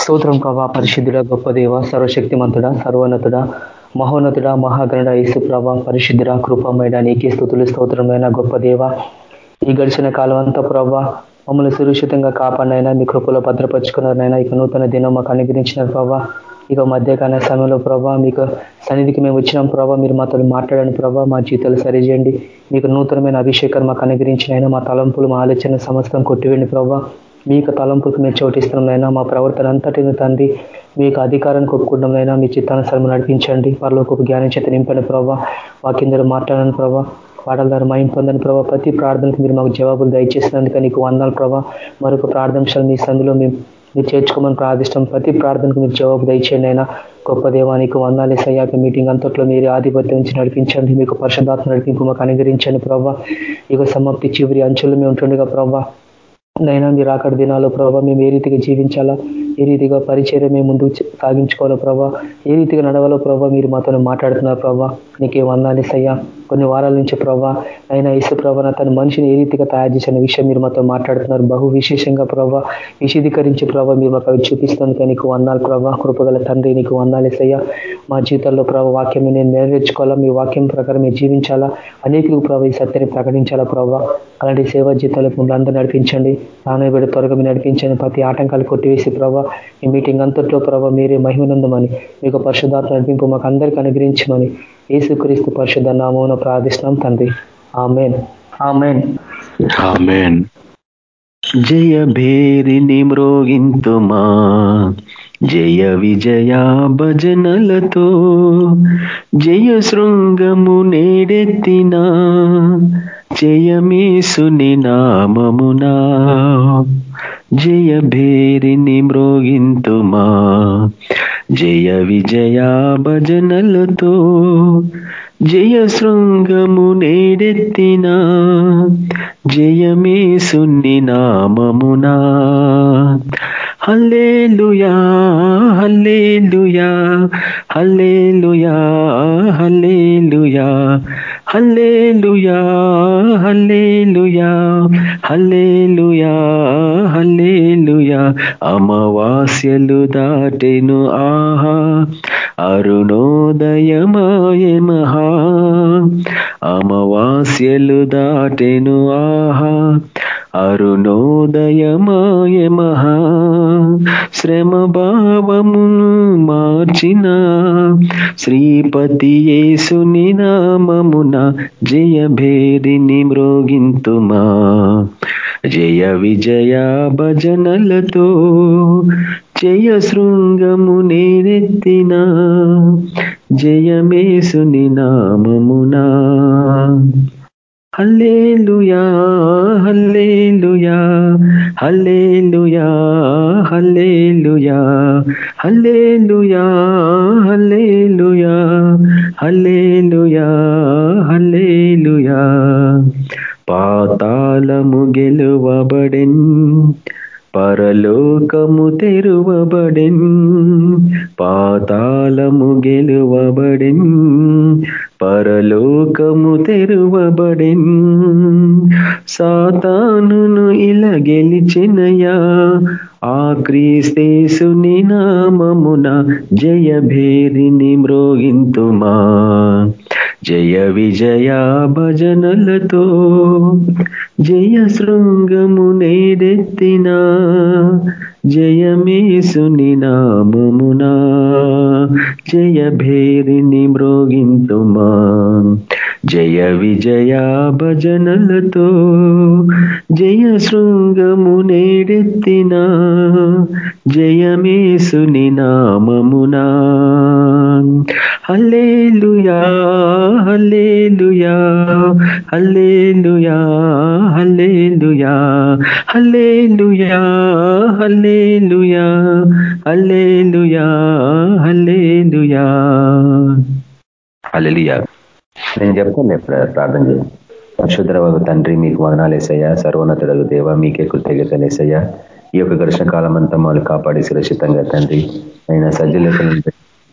స్తోత్రం ప్రభా పరిశుద్ధుడ గొప్ప దేవ సర్వశక్తిమంతుడ సర్వోన్నతుడ మహోన్నతుడ మహాగణుడ యేసు ప్రభ పరిశుద్ధుడ కృపమైన నీకే స్థుతులు స్తోత్రమైన గొప్ప దేవ. ఈ గడిచిన కాలం అంతా ప్రభా మమ్మల్ని సురక్షితంగా కాపాడినైనా మీ కృపలో భద్రపరుచుకున్నారనైనా ఇక నూతన దినం మాకు అనుగ్రహించిన ప్రభా. ఇక మధ్యకాల సమయంలో ప్రభా మీకు సన్నిధికి మేము వచ్చినాం ప్రభా మీరు మాతో మాట్లాడని ప్రభా మా జీతాలు సరిచేయండి. మీకు నూతనమైన అభిషేకాన్ని మాకు అనుగ్రహించినైనా మా తలంపులు మా ఆలోచన సమస్తం కొట్టివేండి ప్రభా. మీకు తలంపుకు మేము చోటిస్తున్నామైనా మా ప్రవర్తన అంతటిని తండ్రి మీకు అధికారాన్ని కొట్టుకుంటామైనా మీ చిత్తానుసరము నడిపించండి. పరలోకి జ్ఞానం చేత నింపండి ప్రభావ వాకిందరూ మాట్లాడని ప్రభావ పాటల ద్వారా మైం పొందని ప్రభావ ప్రతి ప్రార్థనకు మీరు మాకు జవాబులు దయచేసినందుకు నీకు వందాలు ప్రభావ మరొక ప్రార్థంశాలు మీ సందులో మేము మీరు చేర్చుకోమని ప్రార్థిష్టం. ప్రతి ప్రార్థనకు మీరు జవాబు దయచేయండి అయినా. గొప్ప దేవానికి వందాలి సయ్యాక మీటింగ్ అంతట్లో మీరు ఆధిపత్యం నుంచి నడిపించండి. మీకు పరిశుధాత్మ నడిపింపు మాకు అనుగరించండి ప్రభావ ఇక సమాప్తి చివరి అంచులు మేము ఉంటుండగా ప్రభావ నైనా మీరు అక్కడ దినాలో ప్రభావ మేము ఏ రీతిగా జీవించాలా? ఏ రీతిగా పరిచయం మేము ముందుకు సాగించుకోవాలో ప్రభావ ఏ రీతిగా నడవాలో ప్రభావ మీరు మాతో మాట్లాడుతున్నారు ప్రభావ నీకే వందాలి సయ్యా కొన్ని వారాల నుంచి ప్రభా అయినా ఇసు ప్రభా తన మనిషిని ఏ రీతిగా తయారు చేసిన విషయం మీరు మాతో మాట్లాడుతున్నారు. బహు విశేషంగా ప్రభా విశదీకరించి ప్రభావ మీరు మాకు అవి చూపిస్తాను నీకు వందాలు ప్రభా. కృపగల తండ్రి నీకు వందాలి సయ్యా మా జీవితంలో ప్రభావ వాక్యం నేను నెరవేర్చుకోవాలా? మీ వాక్యం ప్రకారం మీరు జీవించాలా? అనేకులకు ప్రభావ ఈ సత్యాన్ని ప్రకటించాలా ప్రభావ అలాంటి సేవా జీతాలకు మిమ్మల్ని అందరూ నడిపించండి. బిడ్డ త్వరగా మీరు నడిపించండి ప్రతి ఆటంకాలు కొట్టివేసి ప్రభావ ఈ మీటింగ్ అంతట్లో ప్రభావ మీరే మహిమనందమని మీకు పరిశుధాత్మ నడిపింపు మాకు అందరికీ అనుగ్రహించమని యేసుక్రీస్తు పరిశుద్ధ నామం ప్రార్థిస్తున్నాం తండ్రి. ఆమెన్. ఆమెన్. ఆమెన్. జయ భేరిని మ్రోగింతుమా? జయ విజయ భజనలతో జయ శృంగము నేడెత్తిన? జయమేసుని నామమునా జయ భేరిని మ్రోగింతుమా జయ విజయా భజనలతో జయ శృంగము నేడెత్తిన జయమే నామమునా. Hallelujah hallelujah hallelujah hallelujah hallelujah hallelujah hallelujah హల్లేలుయా. అమవాస్యలు దాటెను ఆహా అరుణోదయమాయ మహా. అమవాస్యలు దాటెను ఆహా అరుణోదయమాయ మహా శ్రమ భావమును మార్చిన శ్రీపతి యేసుని నామమున జయ భేరిని మ్రోగింతుమా. జయ విజయ భజనలతో జయ శృంగము నేనెత్తిన జయమేసుని నామమునా. హల్లేలుయా హల్లేలుయా హల్లేలుయా హల్లేలుయా హల్లేలుయా. నామమున జయ భేరిని మ్రోగింతుమా? జయ విజయ భజనలతో జయ శృంగము నేడెత్తిన జయమేసుని నామమునా? జయ భేరిని మ్రోగింతుమా? జయ విజయ భజనలతో జయ శృంగము నేడెత్తిన జయమేసుని నామమునా. Hallelujah hallelujah hallelujah hallelujah hallelujah hallelujah hallelujah hallelujah. హల్లెలూయా. నేను చెప్తాను ప్రార్థన చేయండి పరిశుద్ధరవగు తండ్రి మీకు వదనాలేసయ్యా సర్వోన్నతుడగు దేవ మీకే కృతజ్ఞతలేసయ్యా ఈ యొక్క ఘర్షణ కాలం అంతా మమ్మల్ని కాపాడి సురక్షితంగా తండ్రి. అయినా సజ్జలేఖలను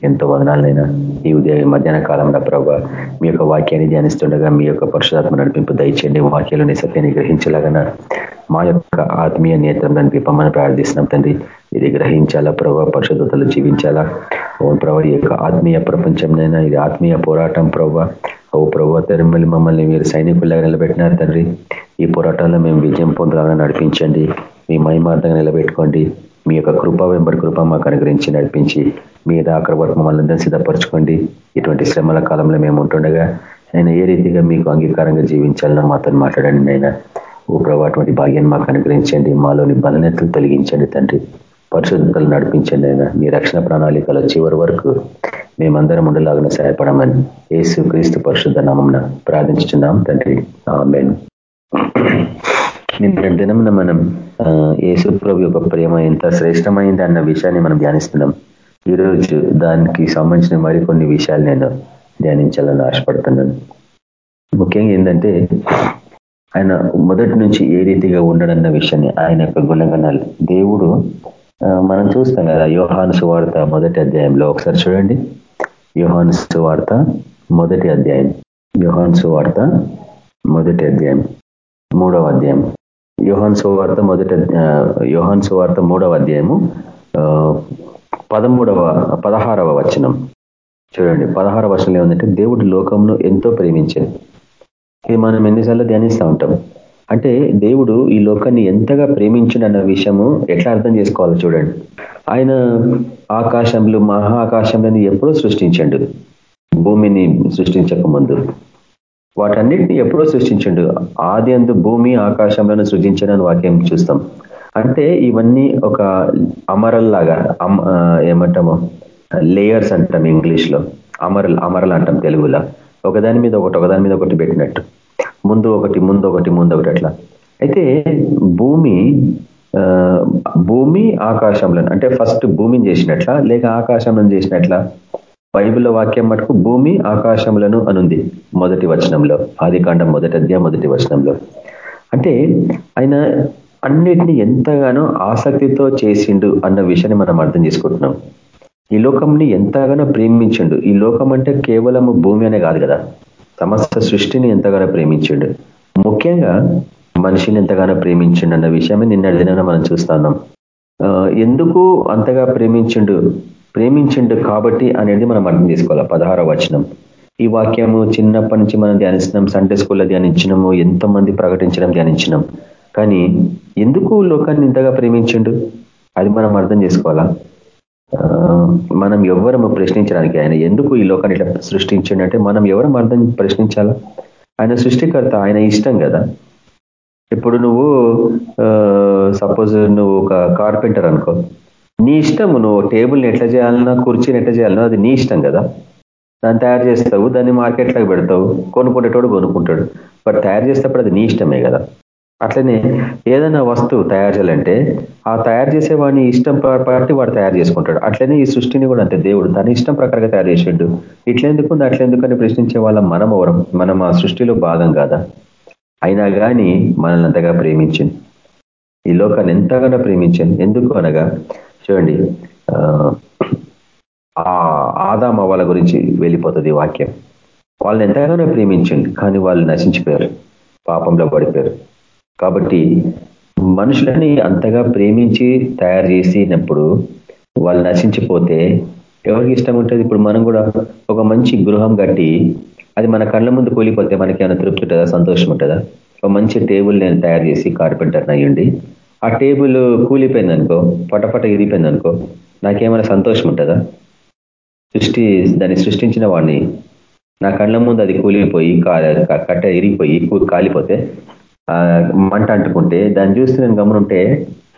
ఎంతో వదనాలనైనా ఈ ఉదయం మధ్యాహ్న కాలంలో ప్రభావ మీ యొక్క వాక్యాన్ని ధ్యానిస్తుండగా మీ యొక్క పరుషాత్మ నడిపింపు దయచేయండి. వాక్యాలని సత్యాన్ని గ్రహించలాగన మా యొక్క ఆత్మీయ నేత్రం విప్పమని ప్రార్థిస్తున్నాం తండ్రి. ఇది గ్రహించాలా ప్రభావ పరిశుద్ధతలు జీవించాలా? ఓ ప్రభావ ఈ యొక్క ఆత్మీయ ప్రపంచంనైనా ఇది ఆత్మీయ పోరాటం ప్రభావ ఓ ప్రభావ తరిమల్లి మమ్మల్ని మీరు సైనికుల్లాగా నిలబెట్టినారు తండ్రి ఈ పోరాటంలో మేము విజయం పొందాలని నడిపించండి. మీ మహిమార్థంగా నిలబెట్టుకోండి. మీ యొక్క కృప వెంబడి కృప మాకు అనుగ్రహించి నడిపించి మీ దాకర వరకు మమ్మల్ని అందరూ సిద్ధపరచుకోండి. ఇటువంటి శ్రమల కాలంలో మేము ఉంటుండగా ఆయన ఏ రీతిగా మీకు అంగీకారంగా జీవించాలన్నా మాతో మాట్లాడండి అయినా ఓ ప్రభావ అటువంటి భాగ్యాన్ని మాకు అనుగ్రహించండి. మాలోని బలనెత్తలు తొలగించండి తండ్రి. పరిశుద్ధతలు నడిపించండి ఆయన మీ రక్షణ ప్రణాళికలో చివరి వరకు మేమందరం ఉండలాగిన సహాయపడమని యేసు క్రీస్తు పరిశుద్ధ నామం ప్రార్థించుతున్నాం తండ్రి. ఆమెను. నిన్న దినమున మనం యేసు ప్రభు యొక్క ప్రేమ ఎంత శ్రేష్టమైంది అన్న విషయాన్ని మనం ధ్యానిస్తున్నాం. ఈరోజు దానికి సంబంధించిన మరికొన్ని విషయాలు నేను ధ్యానించాలని ఆశపడుతున్నాను. ముఖ్యంగా ఏంటంటే ఆయన మొదటి నుంచి ఏ రీతిగా ఉండడన్న విషయాన్ని ఆయన యొక్క గుణగణాలు. దేవుడు మనం చూస్తాం కదా యోహాను సువార్త మొదటి అధ్యాయంలో. ఒకసారి చూడండి. యోహాను సువార్త మొదటి అధ్యాయం. యోహాను సువార్త మొదటి అధ్యాయం. మూడవ అధ్యాయం. యోహాన్ సువార్త మొదట యోహాన్ సువార్త మూడవ అధ్యాయము పదమూడవ పదహారవ వచనం. చూడండి పదహార వచనం ఏముందంటే దేవుడు లోకంను ఎంతో ప్రేమించింది ఇది మనం ఎన్నిసార్లు ధ్యానిస్తూ ఉంటాం. అంటే దేవుడు ఈ లోకాన్ని ఎంతగా ప్రేమించిండు అన్న విషయము ఎట్లా అర్థం చేసుకోవాలో చూడండి. ఆయన ఆకాశంలో మహా ఆకాశంలో ఎప్పుడో సృష్టించండు. భూమిని సృష్టించక ముందు. వాటన్నిటిని ఎప్పుడో సృష్టించండు. ఆది అందు భూమి ఆకాశంలో సృజించడని వాక్యం చూస్తాం. అంటే ఇవన్నీ ఒక అమరల్లాగా ఏమంటాము? లేయర్స్ అంటాం ఇంగ్లీష్లో అమరల్ అమరల్ అంటాం తెలుగులో. ఒకదాని మీద ఒకటి ఒకదాని మీద ఒకటి పెట్టినట్టు. ముందు ఒకటి ముందు ఒకటి ముందు ఒకటి అట్లా. అయితే భూమి భూమి ఆకాశంలో అంటే ఫస్ట్ భూమిని చేసినట్ల లేక ఆకాశంలో చేసినట్ల? బైబిల్ వాక్యం మటుకు భూమి ఆకాశములను అనుంది. మొదటి వచనంలో ఆది కాండం మొదటి అధ్యాయం మొదటి వచనంలో. అంటే ఆయన అన్నిటినీ ఎంతగానో ఆసక్తితో చేసిండు అన్న విషయాన్ని మనం అర్థం చేసుకుంటున్నాం. ఈ లోకంని ఎంతగానో ప్రేమించిండు. ఈ లోకం అంటే కేవలం భూమి అనే కాదు కదా. సమస్త సృష్టిని ఎంతగానో ప్రేమించిండు. ముఖ్యంగా మనిషిని ఎంతగానో ప్రేమించిండు అన్న విషయమే నిన్న దిన మనం చూస్తున్నాం ఎందుకు అంతగా ప్రేమించిండు? ప్రేమించిండు కాబట్టి అనేది మనం అర్థం చేసుకోవాలి. పదహార వచనం. ఈ వాక్యము చిన్నప్పటి నుంచి మనం ధ్యానించినాం సండే స్కూల్లో ధ్యానించినాము. ఎంతమంది ప్రకటించడం ధ్యానించినాం. కానీ ఎందుకు లోకాన్ని ఇంతగా ప్రేమించిండు? అది మనం అర్థం చేసుకోవాలా? మనం ఎవరము ప్రశ్నించడానికి ఆయన ఎందుకు ఈ లోకాన్ని ఇట్లా సృష్టించండి అంటే మనం ఎవరం అర్థం ప్రశ్నించాలా? ఆయన సృష్టికర్త ఆయన ఇష్టం కదా. ఇప్పుడు నువ్వు సపోజ్ నువ్వు ఒక కార్పెంటర్ అనుకో. నీ ఇష్టము నువ్వు టేబుల్ని ఎట్లా చేయాలన్నా కుర్చీని ఎట్లా చేయాలన్నా అది నీ ఇష్టం కదా. దాన్ని తయారు చేస్తావు దాన్ని మార్కెట్లోకి పెడతావు కొనుక్కునేటోడు కొనుక్కుంటాడు. బట్ తయారు చేసేటప్పుడు అది నీ ఇష్టమే కదా. అట్లనే ఏదైనా వస్తువు తయారు చేయాలంటే ఆ తయారు చేసేవాడిని ఇష్టం బట్టి వాడు తయారు చేసుకుంటాడు. అట్లనే ఈ సృష్టిని కూడా అంతే దేవుడు తన ఇష్టం ప్రకారంగా తయారు చేసిండు. ఇట్లెందుకు అట్లెందుకు అని ప్రశ్నించే వాళ్ళం మనం ఎవరం? మనం ఆ సృష్టిలో భాగం కాదా? అయినా కానీ మనల్ని అంతగా ప్రేమించింది ఈ లోకాన్ని ఎంతగానో ప్రేమించింది ఎందుకు అనగా చూడండి ఆ ఆదామ వాళ్ళ గురించి వెళ్ళిపోతుంది వాక్యం. వాళ్ళని ఎంతగానో ప్రేమించండి కానీ వాళ్ళు నశించిపోయారు పాపంలో పడిపోయారు. కాబట్టి మనుషులని అంతగా ప్రేమించి తయారు చేసినప్పుడు వాళ్ళు నశించిపోతే ఎవరికి ఇష్టం ఉంటుంది? ఇప్పుడు మనం కూడా ఒక మంచి గృహం కట్టి అది మన కళ్ళ ముందు కూలిపోతే మనకి ఏమైనా తృప్తి ఉంటుందా? సంతోషం ఉంటుందా? ఒక మంచి టేబుల్ నేను తయారు చేసి కార్పెంటర్ అయ్యండి ఆ టేబుల్ కూలిపోయింది అనుకో పటపట ఇరిపోయింది అనుకో నాకేమైనా సంతోషం ఉంటుందా? సృష్టి దాన్ని సృష్టించిన వాడిని నా కళ్ళ ముందు అది కూలిపోయి కట్ట ఇరిగిపోయి కాలిపోతే మంట అంటుకుంటే దాన్ని చూస్తే నేను గమనుంటే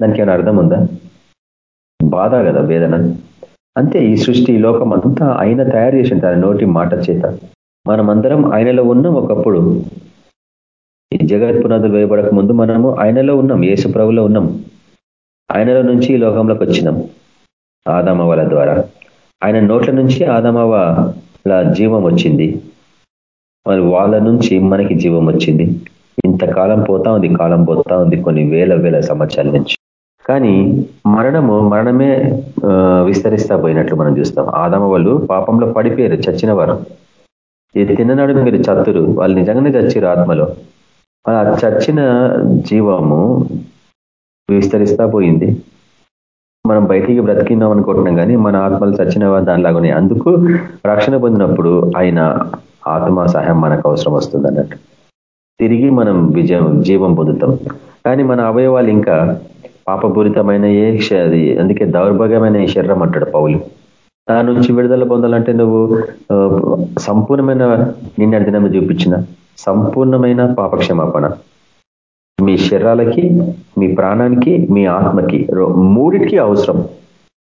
దానికి ఏమైనా అర్థం ఉందా? బాధ కదా వేదన. అంతే ఈ సృష్టి లోకం అంతా ఆయన తయారు చేసిన తన నోటి మాట చేత. మనమందరం ఆయనలో ఉన్నాం ఒకప్పుడు. ఈ జగత్ పునాదులు వేయబడక ముందు మనము ఆయనలో ఉన్నాం యేసు ప్రభులో ఉన్నాం. ఆయనలో నుంచి ఈ లోకంలోకి వచ్చినాం. ఆదామవల ద్వారా. ఆయన నోట్ల నుంచి ఆదామవల జీవం వచ్చింది. మరి వాళ్ళ నుంచి మనకి జీవం వచ్చింది. ఇంతకాలం పోతా ఉంది కాలం పోతా ఉంది కొన్ని వేల వేల సంవత్సరాల నుంచి. కానీ మరణము మరణమే విస్తరిస్తా పోయినట్లు మనం చూస్తాం. ఆదమ వాళ్ళు పాపంలో పడిపోయారు చచ్చిన వారు ఇది తిన్ననాడు మీరు చత్తురు వాళ్ళు నిజంగానే చచ్చిరు ఆత్మలో. ఆ చచ్చిన జీవము విస్తరిస్తా పోయింది. మనం బయటికి బ్రతికిందాం అనుకుంటున్నాం కానీ మన ఆత్మలు చచ్చిన దానిలాగానే అందుకు రక్షణ పొందినప్పుడు ఆయన ఆత్మ సహాయం మనకు అవసరం వస్తుంది అన్నట్టు. తిరిగి మనం విజయం జీవం పొందుతాం. కానీ మన అవయవాలు ఇంకా పాపపూరితమైన ఏ అది అందుకే దౌర్భాగ్యమైన శరీరం అంటాడు పౌలు. దాని నుంచి విడుదల పొందాలంటే నువ్వు సంపూర్ణమైన నిన్న దినం చూపించిన. సంపూర్ణమైన పాపక్షమాపణ. మీ శరీరాలకి మీ ప్రాణానికి మీ ఆత్మకి మూడిటికి అవసరం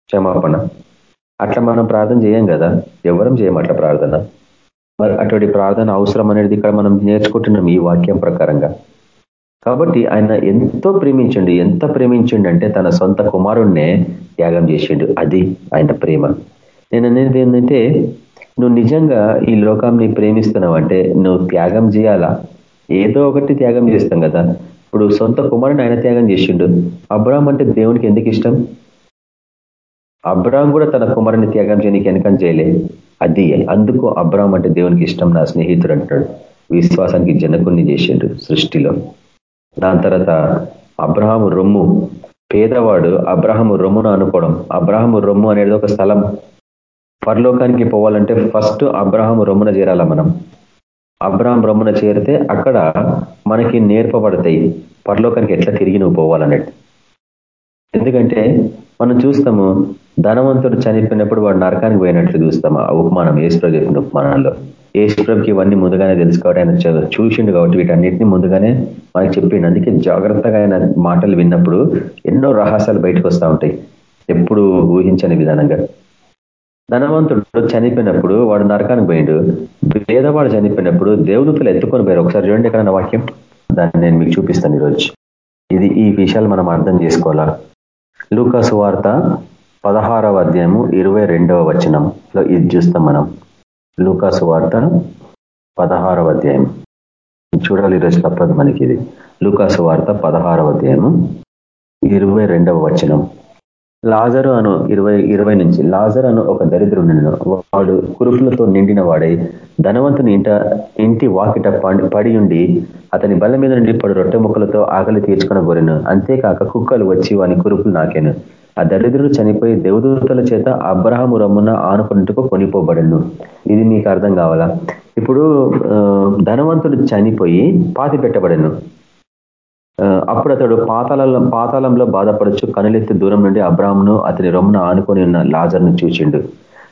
క్షమాపణ. అట్లా మనం ప్రార్థన చేయం కదా? ఎవరం చేయం అట్లా ప్రార్థన. మరి అటువంటి ప్రార్థన అవసరం అనేది ఇక్కడ మనం నేర్చుకుంటున్నాం ఈ వాక్యం ప్రకారంగా. కాబట్టి ఆయన ఎంతో ప్రేమించండి. ఎంత ప్రేమించండి అంటే తన సొంత కుమారుణ్ణే త్యాగం చేసిండు. అది ఆయన ప్రేమ. నేను అనేది ఏంటంటే నువ్వు నిజంగా ఈ లోకాన్ని ప్రేమిస్తున్నావు అంటే నువ్వు త్యాగం చేయాలా? ఏదో ఒకటి త్యాగం చేస్తాం కదా. ఇప్పుడు సొంత కుమారుని ఆయన త్యాగం చేసిండు. అబ్రాహం అంటే దేవునికి ఎందుకు ఇష్టం? అబ్రామ్ కూడా తన కుమారుని త్యాగం చేయడానికి వెనకం చేయలే. అది అందుకు అబ్రాహం అంటే దేవునికి ఇష్టం నా స్నేహితుడు అంటాడు విశ్వాసానికి జనకుని చేసిండు సృష్టిలో. దాని తర్వాత అబ్రహాము రొమ్ము. పేదవాడు అబ్రహము రొమ్మును అనుకోవడం. అబ్రహము రొమ్ము అనేది ఒక స్థలం. పరలోకానికి పోవాలంటే ఫస్ట్ అబ్రహం రొమ్మున చేరాల మనం? అబ్రహం రొమ్మున చేరితే అక్కడ మనకి నేర్పబడతాయి పరలోకానికి ఎట్లా తిరిగి నువ్వు పోవాలన్నట్టు ఎందుకంటే మనం చూస్తాము ధనవంతుడు చనిపోయినప్పుడు వాడు నరకానికి పోయినట్లు చూస్తాము ఆ ఉపమానం ఏసుప్రభు చెప్పిన ఉపమానంలో ఏసుప్రభుకి ఇవన్నీ ముందుగానే తెలుసుకోవడం ఆయన చూసిండు కాబట్టి వీటన్నిటిని ముందుగానే మనకి చెప్పిండు. అందుకే జాగ్రత్తగా ఆయన మాటలు విన్నప్పుడు ఎన్నో రహస్యాలు బయటకు వస్తూ ఉంటాయి. ఎప్పుడు ఊహించని విధానంగా. ధనవంతుడు చనిపోయినప్పుడు వాడు నరకానికి పోయిండు. పేదవాడు చనిపోయినప్పుడు దేవదూతలు ఎత్తుకొని పోయారు. ఒకసారి చూడండి ఎక్కడన్నా వాక్యం. దాన్ని నేను మీకు చూపిస్తాను ఈరోజు. ఇది ఈ విషయాలు మనం అర్థం చేసుకోవాలా? లూకాసు వార్త పదహారవ అధ్యాయము ఇరవై రెండవ వచనంలో ఇది చూస్తాం మనం. లూకాసు వార్త పదహారవ అధ్యాయం. చూడాలి ఈరోజు తప్పదు మనకి ఇది. లూకాసు వార్త పదహారవ అధ్యాయము ఇరవై రెండవ వచనం. లాజరు అను ఇరవై ఇరవై నుంచి లాజర్ అను ఒక దరిద్రుడు వాడు కురుపులతో నిండిన వాడై ధనవంతుని ఇంట ఇంటి వాకిట పడి ఉండి అతని బల్ల మీద నుండి పడు రొట్టె ముక్కలతో ఆకలి తీర్చుకున్న కోరిను అంతేకాక కుక్కలు వచ్చి వాని కురుపులు నాకాను. ఆ దరిద్రుడు చనిపోయి దేవదూతల చేత అబ్రహము రమ్మున ఆనుకున్నట్టుకు కొనిపోబడను. ఇది మీకు అర్థం కావాలా? ఇప్పుడు ధనవంతుడు చనిపోయి పాతి పెట్టబడను. అప్పుడు అతడు పాతాళంలో పాతాళంలో బాధపడచ్చు కనులెత్తి దూరం నుండి అబ్రాహ్మను అతని రొమ్మున ఆనుకొని ఉన్న లాజర్ను చూచిండు.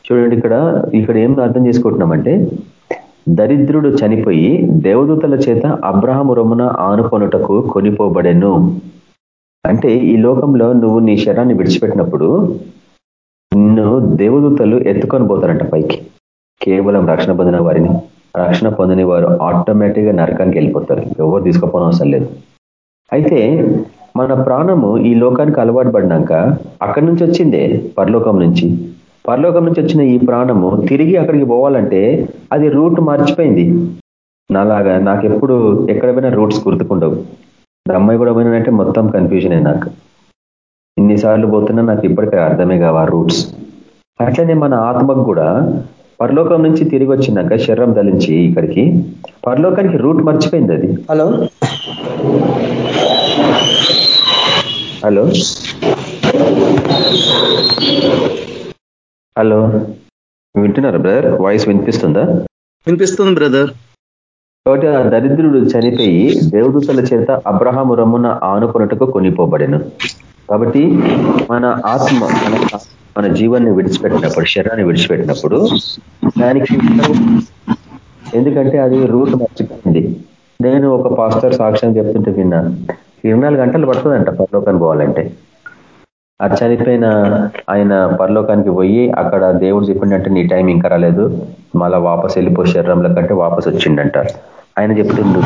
చూడండి ఇక్కడ ఇక్కడ ఏం అర్థం చేసుకుంటున్నామంటే దరిద్రుడు చనిపోయి దేవదూతల చేత అబ్రహం రొమ్మున ఆనుకొనుటకు కొనిపోబడెను. అంటే ఈ లోకంలో నువ్వు నీ శరాన్ని విడిచిపెట్టినప్పుడు నిన్ను దేవదూతలు ఎత్తుకొని పోతారంట పైకి. కేవలం రక్షణ పొందిన వారిని. రక్షణ పొందని వారు ఆటోమేటిక్గా నరకానికి వెళ్ళిపోతారు. ఎవరు తీసుకోపోవడం అవసరం లేదు. అయితే మన ప్రాణము ఈ లోకానికి అలవాటు పడినాక అక్కడి నుంచి వచ్చిందే పరలోకం నుంచి. పరలోకం నుంచి వచ్చిన ఈ ప్రాణము తిరిగి అక్కడికి పోవాలంటే అది రూట్ మర్చిపోయింది. నాలాగా నాకు ఎప్పుడు ఎక్కడ పోయినా రూట్స్ గుర్తుకుండవు. అమ్మాయి కూడా పోయినంటే మొత్తం కన్ఫ్యూజన్ నాకు. ఇన్నిసార్లు పోతున్నా నాకు ఇప్పటికే అర్థమే కావు రూట్స్. అట్లనే మన ఆత్మకు కూడా పరలోకం నుంచి తిరిగి వచ్చినాక శరీరం ధరించి ఇక్కడికి పరలోకానికి రూట్ మర్చిపోయింది అది. హలో? హలో? హలో? వింటున్నారా బ్రదర్? వాయిస్ వినిపిస్తుందా? వినిపిస్తుంది బ్రదర్. కాబట్టి ఆ దరిద్రుడు చనిపోయి దేవదూతల చేత అబ్రహాము రమ్మున ఆనుకున్నట్టుకు కొనిపోబడెను. కాబట్టి మన ఆత్మ మన మన జీవాన్ని విడిచిపెట్టినప్పుడు శరీరాన్ని విడిచిపెట్టినప్పుడు దానికి ఎందుకంటే అది రూట్ మర్చిపోయింది. నేను ఒక పాస్టర్ సాక్ష్యం చెప్తుంటే విన్నా ఇరవై గంటలు పడుతుందంట పరలోకానికి పోవాలంటే. ఆ చనిపోయిన ఆయన పరలోకానికి పోయి అక్కడ దేవుడు చెప్పిండంటే నీ టైం ఇంకా రాలేదు మళ్ళా వాపస్ వెళ్ళిపో శరీరంలో కంటే వాపస్ వచ్చిండంట. ఆయన చెప్తుండు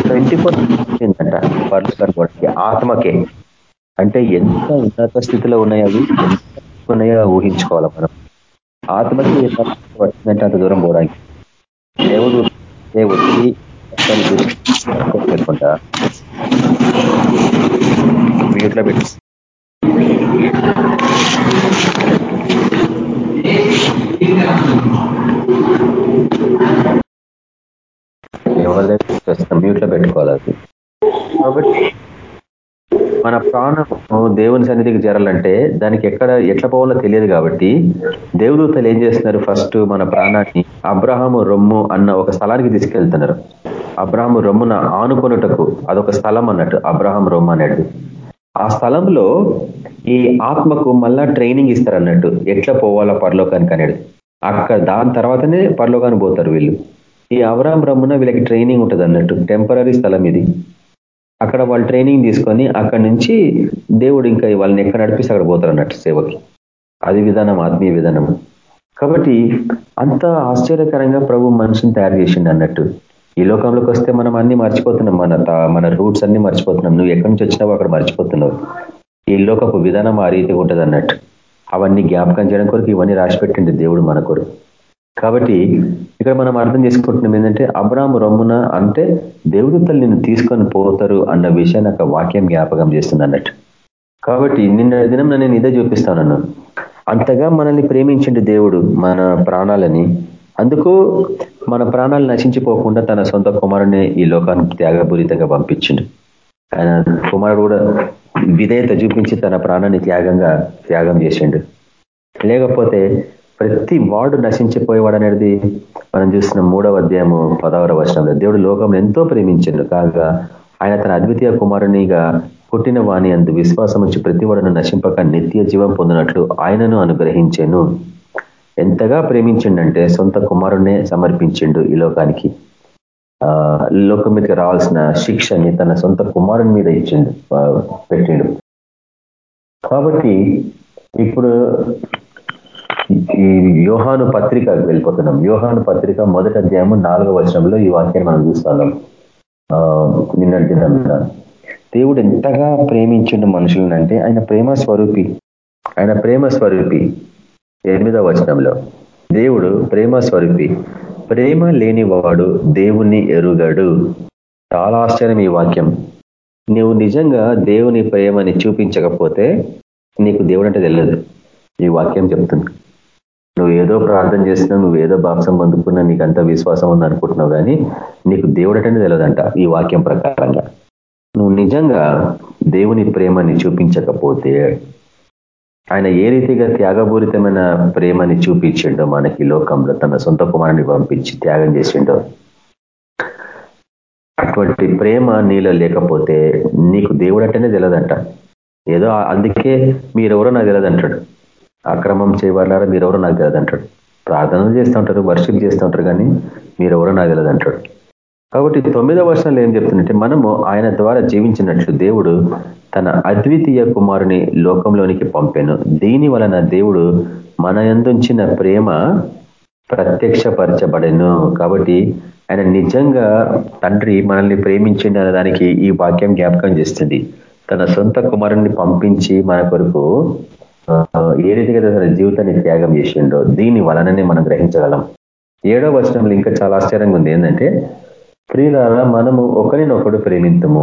ట్వంటీ ఫోర్ వచ్చిందంట పరలోకానికి ఆత్మకే. అంటే ఎంత ఉన్నత స్థితిలో ఉన్నాయి అవి? ఎంత తీసుకున్నాయో ఊహించుకోవాలి మనం. ఆత్మకి అంత దూరం పోవడానికి. దేవుడు దేవుడికి పెట్టుకుంటా. మీట్లో పెట్టి. ఎవరి దగ్గర మీట్లో పెట్టుకోవాలి అది. కాబట్టి మన ప్రాణము దేవుని సన్నిధికి జరాలంటే దానికి ఎక్కడ ఎట్లా పోవాలో తెలియదు కాబట్టి దేవదూతలు ఏం చేస్తున్నారు? ఫస్ట్ మన ప్రాణాన్ని అబ్రహాము రొమ్ము అన్న ఒక స్థలానికి తీసుకెళ్తున్నారు. అబ్రహాము రొమ్మున ఆనుకొనుటకు అదొక స్థలం అన్నట్టు అబ్రహాం రొమ్ము అన్నట్టు ఆ స్థలంలో ఈ ఆత్మకు మళ్ళా ట్రైనింగ్ ఇస్తారు అన్నట్టు ఎట్లా పోవాలా పరలోకానికి అనేది. అక్కడ దాని తర్వాతనే పరలోకానికి పోతారు వీళ్ళు. ఈ అవరాం రమ్మున వీళ్ళకి ట్రైనింగ్ ఉంటుంది అన్నట్టు టెంపరీ స్థలం ఇది. అక్కడ వాళ్ళు ట్రైనింగ్ తీసుకొని అక్కడ నుంచి దేవుడు ఇంకా వాళ్ళని ఎక్కడ నడిపిస్తే అక్కడ పోతారు అన్నట్టు సేవకి. అది విధానం ఆత్మీయ విధానం. కాబట్టి అంత ఆశ్చర్యకరంగా ప్రభు మనిషిని తయారు చేసిండు అన్నట్టు. ఈ లోకంలోకి వస్తే మనం అన్ని మర్చిపోతున్నాం మన మన రూట్స్ అన్ని మర్చిపోతున్నాం. నువ్వు ఎక్కడి నుంచి వచ్చినావో అక్కడ మర్చిపోతున్నావు. ఈ లోకపు విధానం ఆ రీతిగా ఉంటుంది అన్నట్టు అవన్నీ జ్ఞాపకం చేయడం కొరకు ఇవన్నీ రాసిపెట్టింది దేవుడు మన కొరకు. కాబట్టి ఇక్కడ మనం అర్థం చేసుకుంటున్నాం ఏంటంటే అబ్రామ్ రమ్మున అంటే దేవదూతలు నిన్ను తీసుకొని పోతారు అన్న విషయాన్ని ఒక వాక్యం జ్ఞాపకం చేస్తుంది అన్నట్టు. కాబట్టి నిన్న దినం నేను ఇదే చూపిస్తాను అంతగా మనల్ని ప్రేమించండి దేవుడు మన ప్రాణాలని. అందుకు మన ప్రాణాలు నశించిపోకుండా తన సొంత కుమారుని ఈ లోకానికి త్యాగపూరితంగా పంపించిండు. ఆయన కుమారుడు కూడా విధేయత చూపించి తన ప్రాణాన్ని త్యాగంగా త్యాగం చేసిండు. లేకపోతే ప్రతి వాడు నశించిపోయేవాడు అనేది మనం చూసిన మూడవ అధ్యాయము పదవర వచనంలో. దేవుడు లోకం ఎంతో ప్రేమించిండు. కాగా ఆయన తన అద్వితీయ కుమారునిగా పుట్టిన వాణి అందు విశ్వాసం వచ్చి ప్రతి వాడును నశింపక నిత్య జీవం పొందినట్లు ఆయనను అనుగ్రహించాను. ఎంతగా ప్రేమించిండంటే సొంత కుమారునే సమర్పించిండు ఈ లోకానికి. లోకం మీదకి రావాల్సిన శిక్షని తన సొంత కుమారుని మీద ఇచ్చిండు పెట్టిండు. కాబట్టి ఇప్పుడు ఈ యోహాను పత్రిక వెళ్ళిపోతున్నాం. యోహాను పత్రిక మొదటి అధ్యాయము నాలుగో వచనంలో ఈ వాక్యాన్ని మనం చూస్తున్నాం. నిన్నటి దినంలో దేవుడు ఎంతగా ప్రేమించిన మనుషులనంటే ఆయన ప్రేమ స్వరూపి. ఆయన ప్రేమ స్వరూపి. ఎనిమిదవ వచనంలో. దేవుడు ప్రేమ స్వరూపి. ప్రేమ లేనివాడు దేవుణ్ణి ఎరుగడు. చాలా ఆశ్చర్యం ఈ వాక్యం. నువ్వు నిజంగా దేవుని ప్రేమని చూపించకపోతే నీకు దేవుడు అంటే తెలియదు. ఈ వాక్యం చెప్తుంది. నువ్వు ఏదో ప్రార్థన చేసినా నువ్వు ఏదో బాప్సం పొందుకున్నా నీకు అంత విశ్వాసం ఉంది అనుకుంటున్నావు కానీ నీకు దేవుడు అంటే తెలియదంట ఈ వాక్యం ప్రకారంగా. నువ్వు నిజంగా దేవుని ప్రేమని చూపించకపోతే ఆయన ఏ రీతిగా త్యాగపూరితమైన ప్రేమని చూపించిండో మనకి లోకంలో తన సొంత కుమారుని పంపించి త్యాగం చేసిండో. అటువంటి ప్రేమ నీలో లేకపోతే నీకు దేవుడు అంటేనే తెలియదంట. ఏదో అందుకే మీరెవరో నాకు తెలియదంటాడు అక్రమం చేయబడ్డారా? మీరెవరో నాకు తెలదంటాడు ప్రార్థనలు చేస్తూ ఉంటారు వర్షిప్ చేస్తూ ఉంటారు కానీ మీరెవరో నాకు తెలియదంటాడు కాబట్టి తొమ్మిదవ వర్షంలో ఏం చెప్తుందంటే మనము ఆయన ద్వారా జీవించినట్లు దేవుడు తన అద్వితీయ కుమారుని లోకంలోనికి పంపాను. దీని వలన దేవుడు మన ఎందుంచిన ప్రేమ ప్రత్యక్షపరచబడను. కాబట్టి ఆయన నిజంగా తండ్రి మనల్ని ప్రేమించింది అనే దానికి ఈ వాక్యం జ్ఞాపకం చేస్తుంది. తన సొంత కుమారుణ్ణి పంపించి మన కొరకు ఏ రీతిగా తన జీవితాన్ని త్యాగం చేసిండో దీని వలననే మనం గ్రహించగలం. ఏడో వచనంలో ఇంకా చాలా ఆశ్చర్యంగా ఉంది. ఏంటంటే ప్రియుల మనము ఒకరినొకడు ప్రేమించము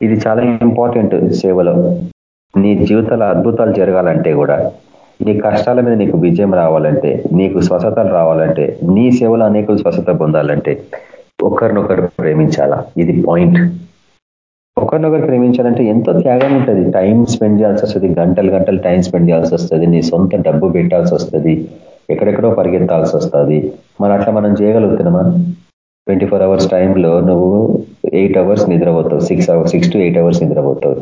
ఇది చాలా ఇంపార్టెంట్ సేవలో. నీ జీవితాల అద్భుతాలు జరగాలంటే కూడా నీ కష్టాల మీద నీకు విజయం రావాలంటే నీకు స్వస్థతలు రావాలంటే నీ సేవలో అనేకులు స్వస్థత పొందాలంటే ఒకరినొకరు ప్రేమించాలా? ఇది పాయింట్. ఒకరినొకరు ప్రేమించాలంటే ఎంతో త్యాగం ఉంటుంది? టైం స్పెండ్ చేయాల్సి వస్తుంది గంటలు గంటలు టైం స్పెండ్ చేయాల్సి వస్తుంది నీ సొంత డబ్బు పెట్టాల్సి వస్తుంది ఎక్కడెక్కడో పరిగెత్తాల్సి వస్తుంది. మరి అట్లా మనం చేయగలుగుతున్నామా? ట్వంటీ ఫోర్ అవర్స్ టైంలో నువ్వు eight hours నిద్రపోతావు six hours six to eight hours నిద్రపోతావు.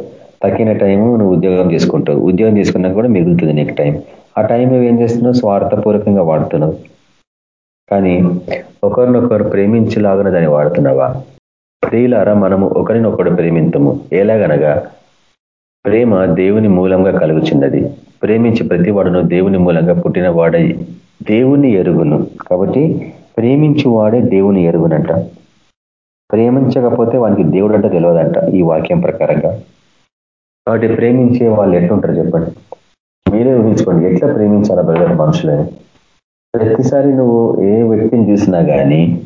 తక్కిన టైము నువ్వు ఉద్యోగం చేసుకుంటావు. ఉద్యోగం చేసుకున్నా కూడా మిగులుతుంది నీకు టైం ఆ టైం ఏం చేస్తున్నావు? స్వార్థపూర్వకంగా వాడుతున్నావు. కానీ ఒకరినొకరు ప్రేమించలాగానే దాన్ని వాడుతున్నావా? ప్రియులారా మనము ఒకరినొకడు ప్రేమింతము. ఎలాగనగా ప్రేమ దేవుని మూలంగా కలుగుచున్నది. ప్రేమించి ప్రతి వాడును దేవుని మూలంగా పుట్టిన వాడై దేవుని ఎరుగును. కాబట్టి ప్రేమించి వాడే దేవుని ఎరుగునంట. ప్రేమించకపోతే వానికి దేవుడు అంటే తెలియదంట ఈ వాక్యం ప్రకారంగా. కాబట్టి ప్రేమించే వాళ్ళు ఎట్లుంటారు చెప్పండి? మీరే ఊహించుకోండి ఎట్లా ప్రేమించాలా బ్రదర్ మనుషులని? ప్రతిసారి నువ్వు ఏ వ్యక్తిని చూసినా కానీ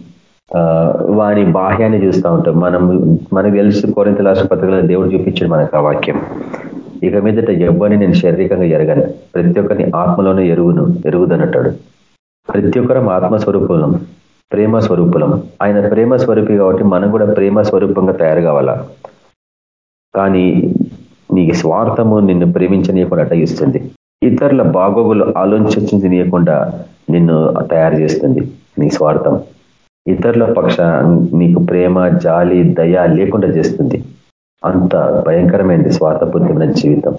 వాని బాహ్యాన్ని చూస్తూ ఉంటాం. మనం మనకు తెలుసు కోరింత రాష్ట్రపతిలో దేవుడు చూపించాడు మనకు ఆ వాక్యం. ఇక మీదట ఎవ్వని నేను శారీరకంగా ఎరగను. ప్రతి ఒక్కరిని ఆత్మలోనే ఎరుగును ఎరుగుదనట్టాడు ప్రతి ఒక్కరం ఆత్మస్వరూపులం ప్రేమ స్వరూపులం ఆయన ప్రేమ స్వరూపి కాబట్టి మనం కూడా ప్రేమ స్వరూపంగా తయారు కావాలా? కానీ నీ స్వార్థము నిన్ను ప్రేమించనీయకుండా అటగిస్తుంది ఇతరుల బాగోగులు ఆలోచించనీయకుండా నిన్ను తయారు చేస్తుంది నీ స్వార్థం. ఇతరుల పక్ష నీకు ప్రేమ జాలి దయ లేకుండా చేస్తుంది. అంత భయంకరమైనది స్వార్థపూర్తమైన జీవితం.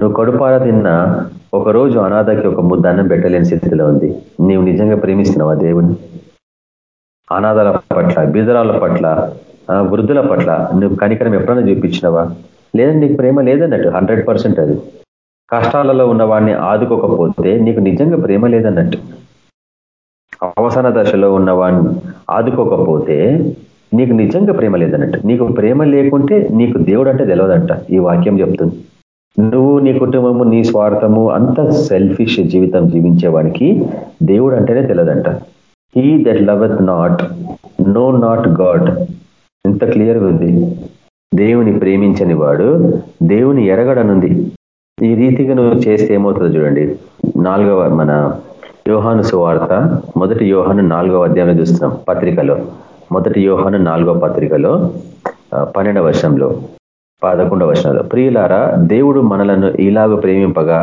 నువ్వు కడుపార తిన్న ఒకరోజు అనాథకి ఒక ముద్దన్నం పెట్టలేని స్థితిలో ఉంది. నీవు నిజంగా ప్రేమిస్తున్నావా దేవుని అనాథల పట్ల బిదరాల పట్ల వృద్ధుల పట్ల నువ్వు కనికరం ఎప్పుడైనా చూపించినవా? లేదని నీకు ప్రేమ లేదన్నట్టు హండ్రెడ్ పర్సెంట్ అది. కష్టాలలో ఉన్నవాడిని ఆదుకోకపోతే నీకు నిజంగా ప్రేమ లేదన్నట్టు. అవసాన దశలో ఉన్నవాడిని ఆదుకోకపోతే నీకు నిజంగా ప్రేమ లేదన్నట్టు. నీకు ప్రేమ లేకుంటే నీకు దేవుడు అంటే తెలియదంట ఈ వాక్యం చెప్తుంది. నువ్వు నీ కుటుంబము నీ స్వార్థము అంత సెల్ఫిష్ జీవితం జీవించేవాడికి దేవుడు అంటేనే తెలియదంట he that loveth not know not God ఎంత క్లియర్గా ఉంది. దేవుని ప్రేమించని వాడు దేవుని ఎరగడనుంది. ఈ రీతిగా నువ్వు చేస్తే ఏమవుతుందో చూడండి. నాలుగవ మన యోహాను సువార్త మొదటి యోహాను నాలుగో అధ్యాయంలో చూస్తున్నాం పత్రికలో. మొదటి యోహాను నాలుగో పత్రికలో పన్నెండవ వర్షంలో పదకొండవ వర్షంలో ప్రియులారా దేవుడు మనలను ఇలాగ ప్రేమింపగా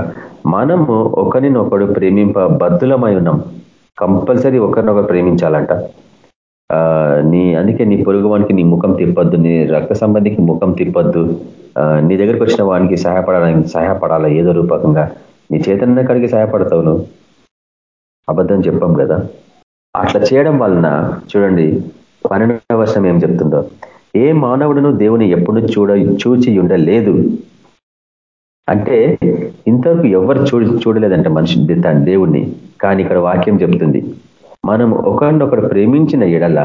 మనము ఒకరినొకడు ప్రేమింప బద్దులమై ఉన్నాం. కంపల్సరీ ఒకరినొకరు ప్రేమించాలంట. నీ అందుకే నీ పొరుగు వానికి నీ ముఖం తిప్పొద్దు నీ రక్త సంబంధికి ముఖం తిప్పొద్దు. నీ దగ్గరికి వచ్చిన వానికి సహాయపడాలని సహాయపడాలా? ఏదో రూపకంగా. నీ చేతన కడిగి సహాయపడతావు నువ్వు. అబద్ధం చెప్పాం కదా. అట్లా చేయడం వలన చూడండి పన్నెండవ వర్షం ఏం చెప్తుందో? ఏ మానవుడును దేవుని ఎప్పుడు చూడ చూచి ఉండలేదు. అంటే ఇంతవరకు ఎవరు చూ చూడలేదంటే మనిషి దేవుణ్ణి. కానీ ఇక్కడ వాక్యం చెప్తుంది మనం ఒకరినొకరు ప్రేమించిన ఎడల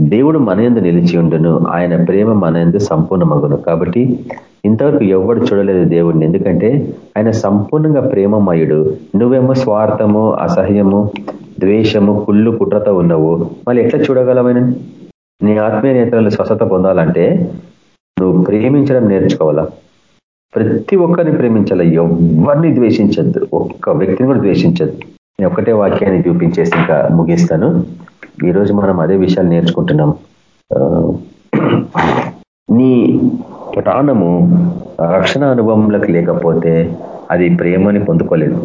దేవుడు మన ఎందు నిలిచి ఉండును. ఆయన ప్రేమ మన ఎందు సంపూర్ణమగును. కాబట్టి ఇంతవరకు ఎవడు చూడలేదు దేవుడిని. ఎందుకంటే ఆయన సంపూర్ణంగా ప్రేమమయుడు. నువ్వేమో స్వార్థము అసహ్యము ద్వేషము కుళ్ళు కుట్రతో ఉన్నావు. మళ్ళీ ఎట్లా చూడగలమైన నీ ఆత్మీయ నేతలు స్వస్థత పొందాలంటే నువ్వు ప్రేమించడం నేర్చుకోవాలా? ప్రతి ఒక్కరిని ప్రేమించాల? ఎవరిని ద్వేషించద్దు. ఒక్క వ్యక్తిని కూడా ద్వేషించద్దు. నేను ఒకటే వాక్యాన్ని చూపించేసి ఇంకా ముగిస్తాను. ఈరోజు మనం అదే విషయాలు నేర్చుకుంటున్నాం. నీ ప్రాణము రక్షణ అనుభవంలోకి లేకపోతే అది ప్రేమని పొందుకోలేదు.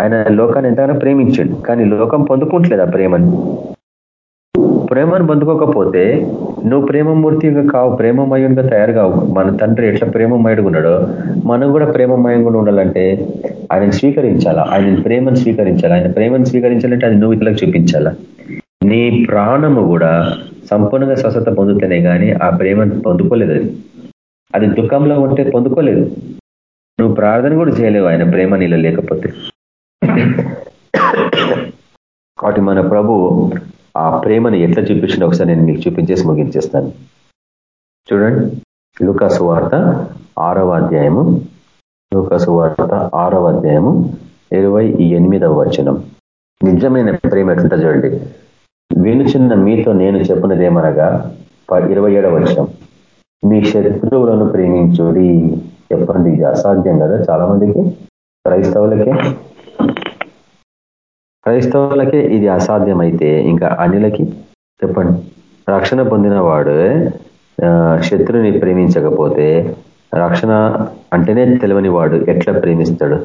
ఆయన లోకాన్ని ఎంతగానో ప్రేమించాడు కానీ లోకం పొందుకుంటలేదు ఆ ప్రేమని. ప్రేమను పొందుకోకపోతే నువ్వు ప్రేమమూర్తిగా కావు ప్రేమమయుడిగా తయారు కావు. మన తండ్రి ఎట్లా ప్రేమమయుడు ఉన్నాడో మనం కూడా ప్రేమమయంగా ఉండాలంటే ఆయన స్వీకరించాలా? ఆయన ప్రేమను స్వీకరించాలా? ఆయన ప్రేమను స్వీకరించాలంటే అది నువ్వు ఇతరులకు చూపించాలా? నీ ప్రాణము కూడా సంపూర్ణంగా స్వస్థత పొందుతేనే కానీ ఆ ప్రేమను పొందుకోలేదు అది. అది దుఃఖంలో ఉంటే పొందుకోలేదు. నువ్వు ప్రార్థన కూడా చేయలేవు ఆయన ప్రేమ నీళ్ళు లేకపోతే. కాబట్టి మన ప్రభు ఆ ప్రేమను ఎట్లా చూపించిన ఒకసారి నేను మీకు చూపించేసి ముగించేస్తాను. చూడండి. లుకాసు వార్త ఆరవ అధ్యాయము. లుకాసు వార్త ఆరవ అధ్యాయము ఇరవై ఎనిమిదవ వచనం. నిజమైన ప్రేమ ఎట్లుంటా చూడండి. వినుచున్న మీతో నేను చెప్పినదేమనగా ఇరవై ఏడవ వచనం. మీ శత్రువులను ప్రేమించుడి. చెప్పండి ఇది అసాధ్యం కదా చాలా మందికి క్రైస్తవులకే? క్రైస్తవులకే ఇది అసాధ్యమైతే ఇంకా అనిలకి చెప్పండి. రక్షణ పొందిన వాడు శత్రుని ప్రేమించకపోతే రక్షణ అంటేనే తెలియని వాడు ఎట్లా ప్రేమిస్తాడు?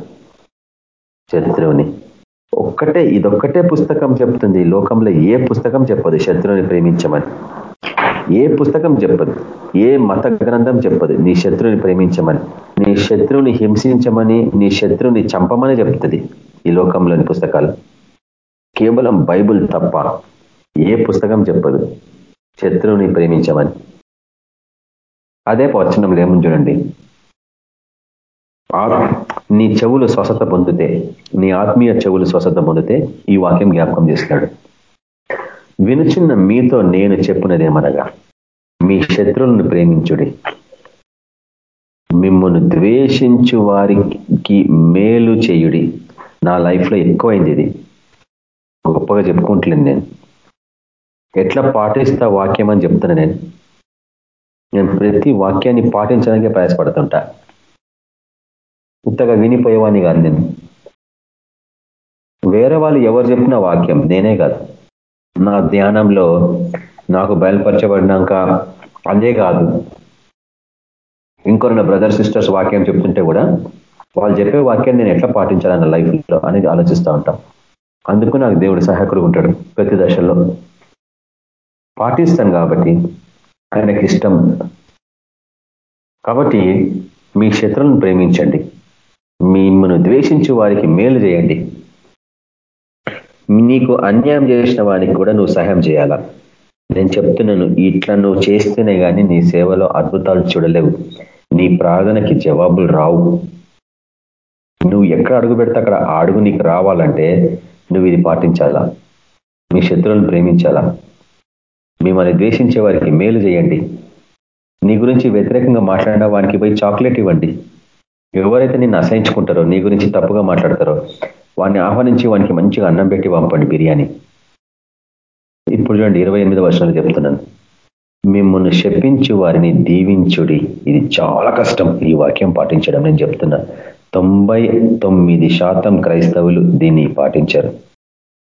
శత్రువుని. ఒక్కటే ఇదొక్కటే పుస్తకం చెప్తుంది. లోకంలో ఏ పుస్తకం చెప్పదు శత్రువుని ప్రేమించమని. ఏ పుస్తకం చెప్పదు. ఏ మత గ్రంథం చెప్పదు నీ శత్రువుని ప్రేమించమని. నీ శత్రువుని హింసించమని నీ శత్రువుని చంపమని చెప్తుంది ఈ లోకంలోని పుస్తకాలు. కేవలం బైబుల్ తప్ప ఏ పుస్తకం చెప్పదు. శత్రువుని ప్రేమించమని. అదే వచనంలో ఏమని చూడండి. నీ చెవులు స్వస్థత పొందితే నీ ఆత్మీయ చెవులు స్వస్థత పొందితే ఈ వాక్యం జ్ఞాపకం చేస్తున్నాడు. వినుచున్న మీతో నేను చెప్పినదేమనగా మీ శత్రువులను ప్రేమించుడి. మిమ్మల్ని ద్వేషించు వారికి మేలు చేయుడి. నా లైఫ్లో ఎక్కువైంది ఇది. గొప్పగా చెప్పుకుంటలేను నేను. ఎట్లా పాటిస్తా వాక్యం అని చెప్తున్నా నేను. నేను ప్రతి వాక్యాన్ని పాటించడానికే ప్రయాసపడుతుంటా. ఇంతగా వినిపోయేవాడిని కాదు నేను. వేరే వాళ్ళు ఎవరు చెప్పిన వాక్యం నేనే కాదు. నా ధ్యానంలో నాకు బయలుపరచబడినాక అదే కాదు. ఇంకొన్న బ్రదర్ సిస్టర్స్ వాక్యం చెప్తుంటే కూడా వాళ్ళు చెప్పే వాక్యాన్ని నేను ఎట్లా పాటించాలన్న లైఫ్లో అనేది ఆలోచిస్తూ ఉంటాం. అందుకు నాకు దేవుడు సహాయకుడు ఉంటాడు ప్రతి దశలో పాటిస్తాను కాబట్టి ఆయనకి ఇష్టం. కాబట్టి మీ శత్రులను ప్రేమించండి. మిమ్మను ద్వేషించి వారికి మేలు చేయండి. నీకు అన్యాయం చేసిన వారికి కూడా నువ్వు సహాయం చేయాలా? నేను చెప్తున్నాను ఇట్లా నువ్వు చేస్తేనే కానీ నీ సేవలో అద్భుతాలు చూడలేవు. నీ ప్రార్థనకి జవాబులు రావు. నువ్వు ఎక్కడ అడుగు పెడితే అక్కడ అడుగు నీకు రావాలంటే నువ్వు ఇది పాటించాలా? మీ శత్రువులను ప్రేమించాలా? మిమ్మల్ని ద్వేషించే వారికి మేలు చేయండి. నీ గురించి వ్యతిరేకంగా మాట్లాడిన వానికి పోయి చాక్లెట్ ఇవ్వండి. ఎవరైతే నిన్ను అసహించుకుంటారో నీ గురించి తప్పుగా మాట్లాడతారో వాడిని ఆహ్వానించి వానికి మంచిగా అన్నం పెట్టి పంపండి బిర్యానీ. ఇప్పుడు చూడండి ఇరవై ఎనిమిది వర్షాలు చెప్తున్నాను. మిమ్మల్ని శపించి వారిని దీవించుడి. ఇది చాలా కష్టం. ఈ వాక్యం పాటించడం నేను చెప్తున్నా. తొంభై తొమ్మిది శాతం క్రైస్తవులు దీన్ని పాటించారు.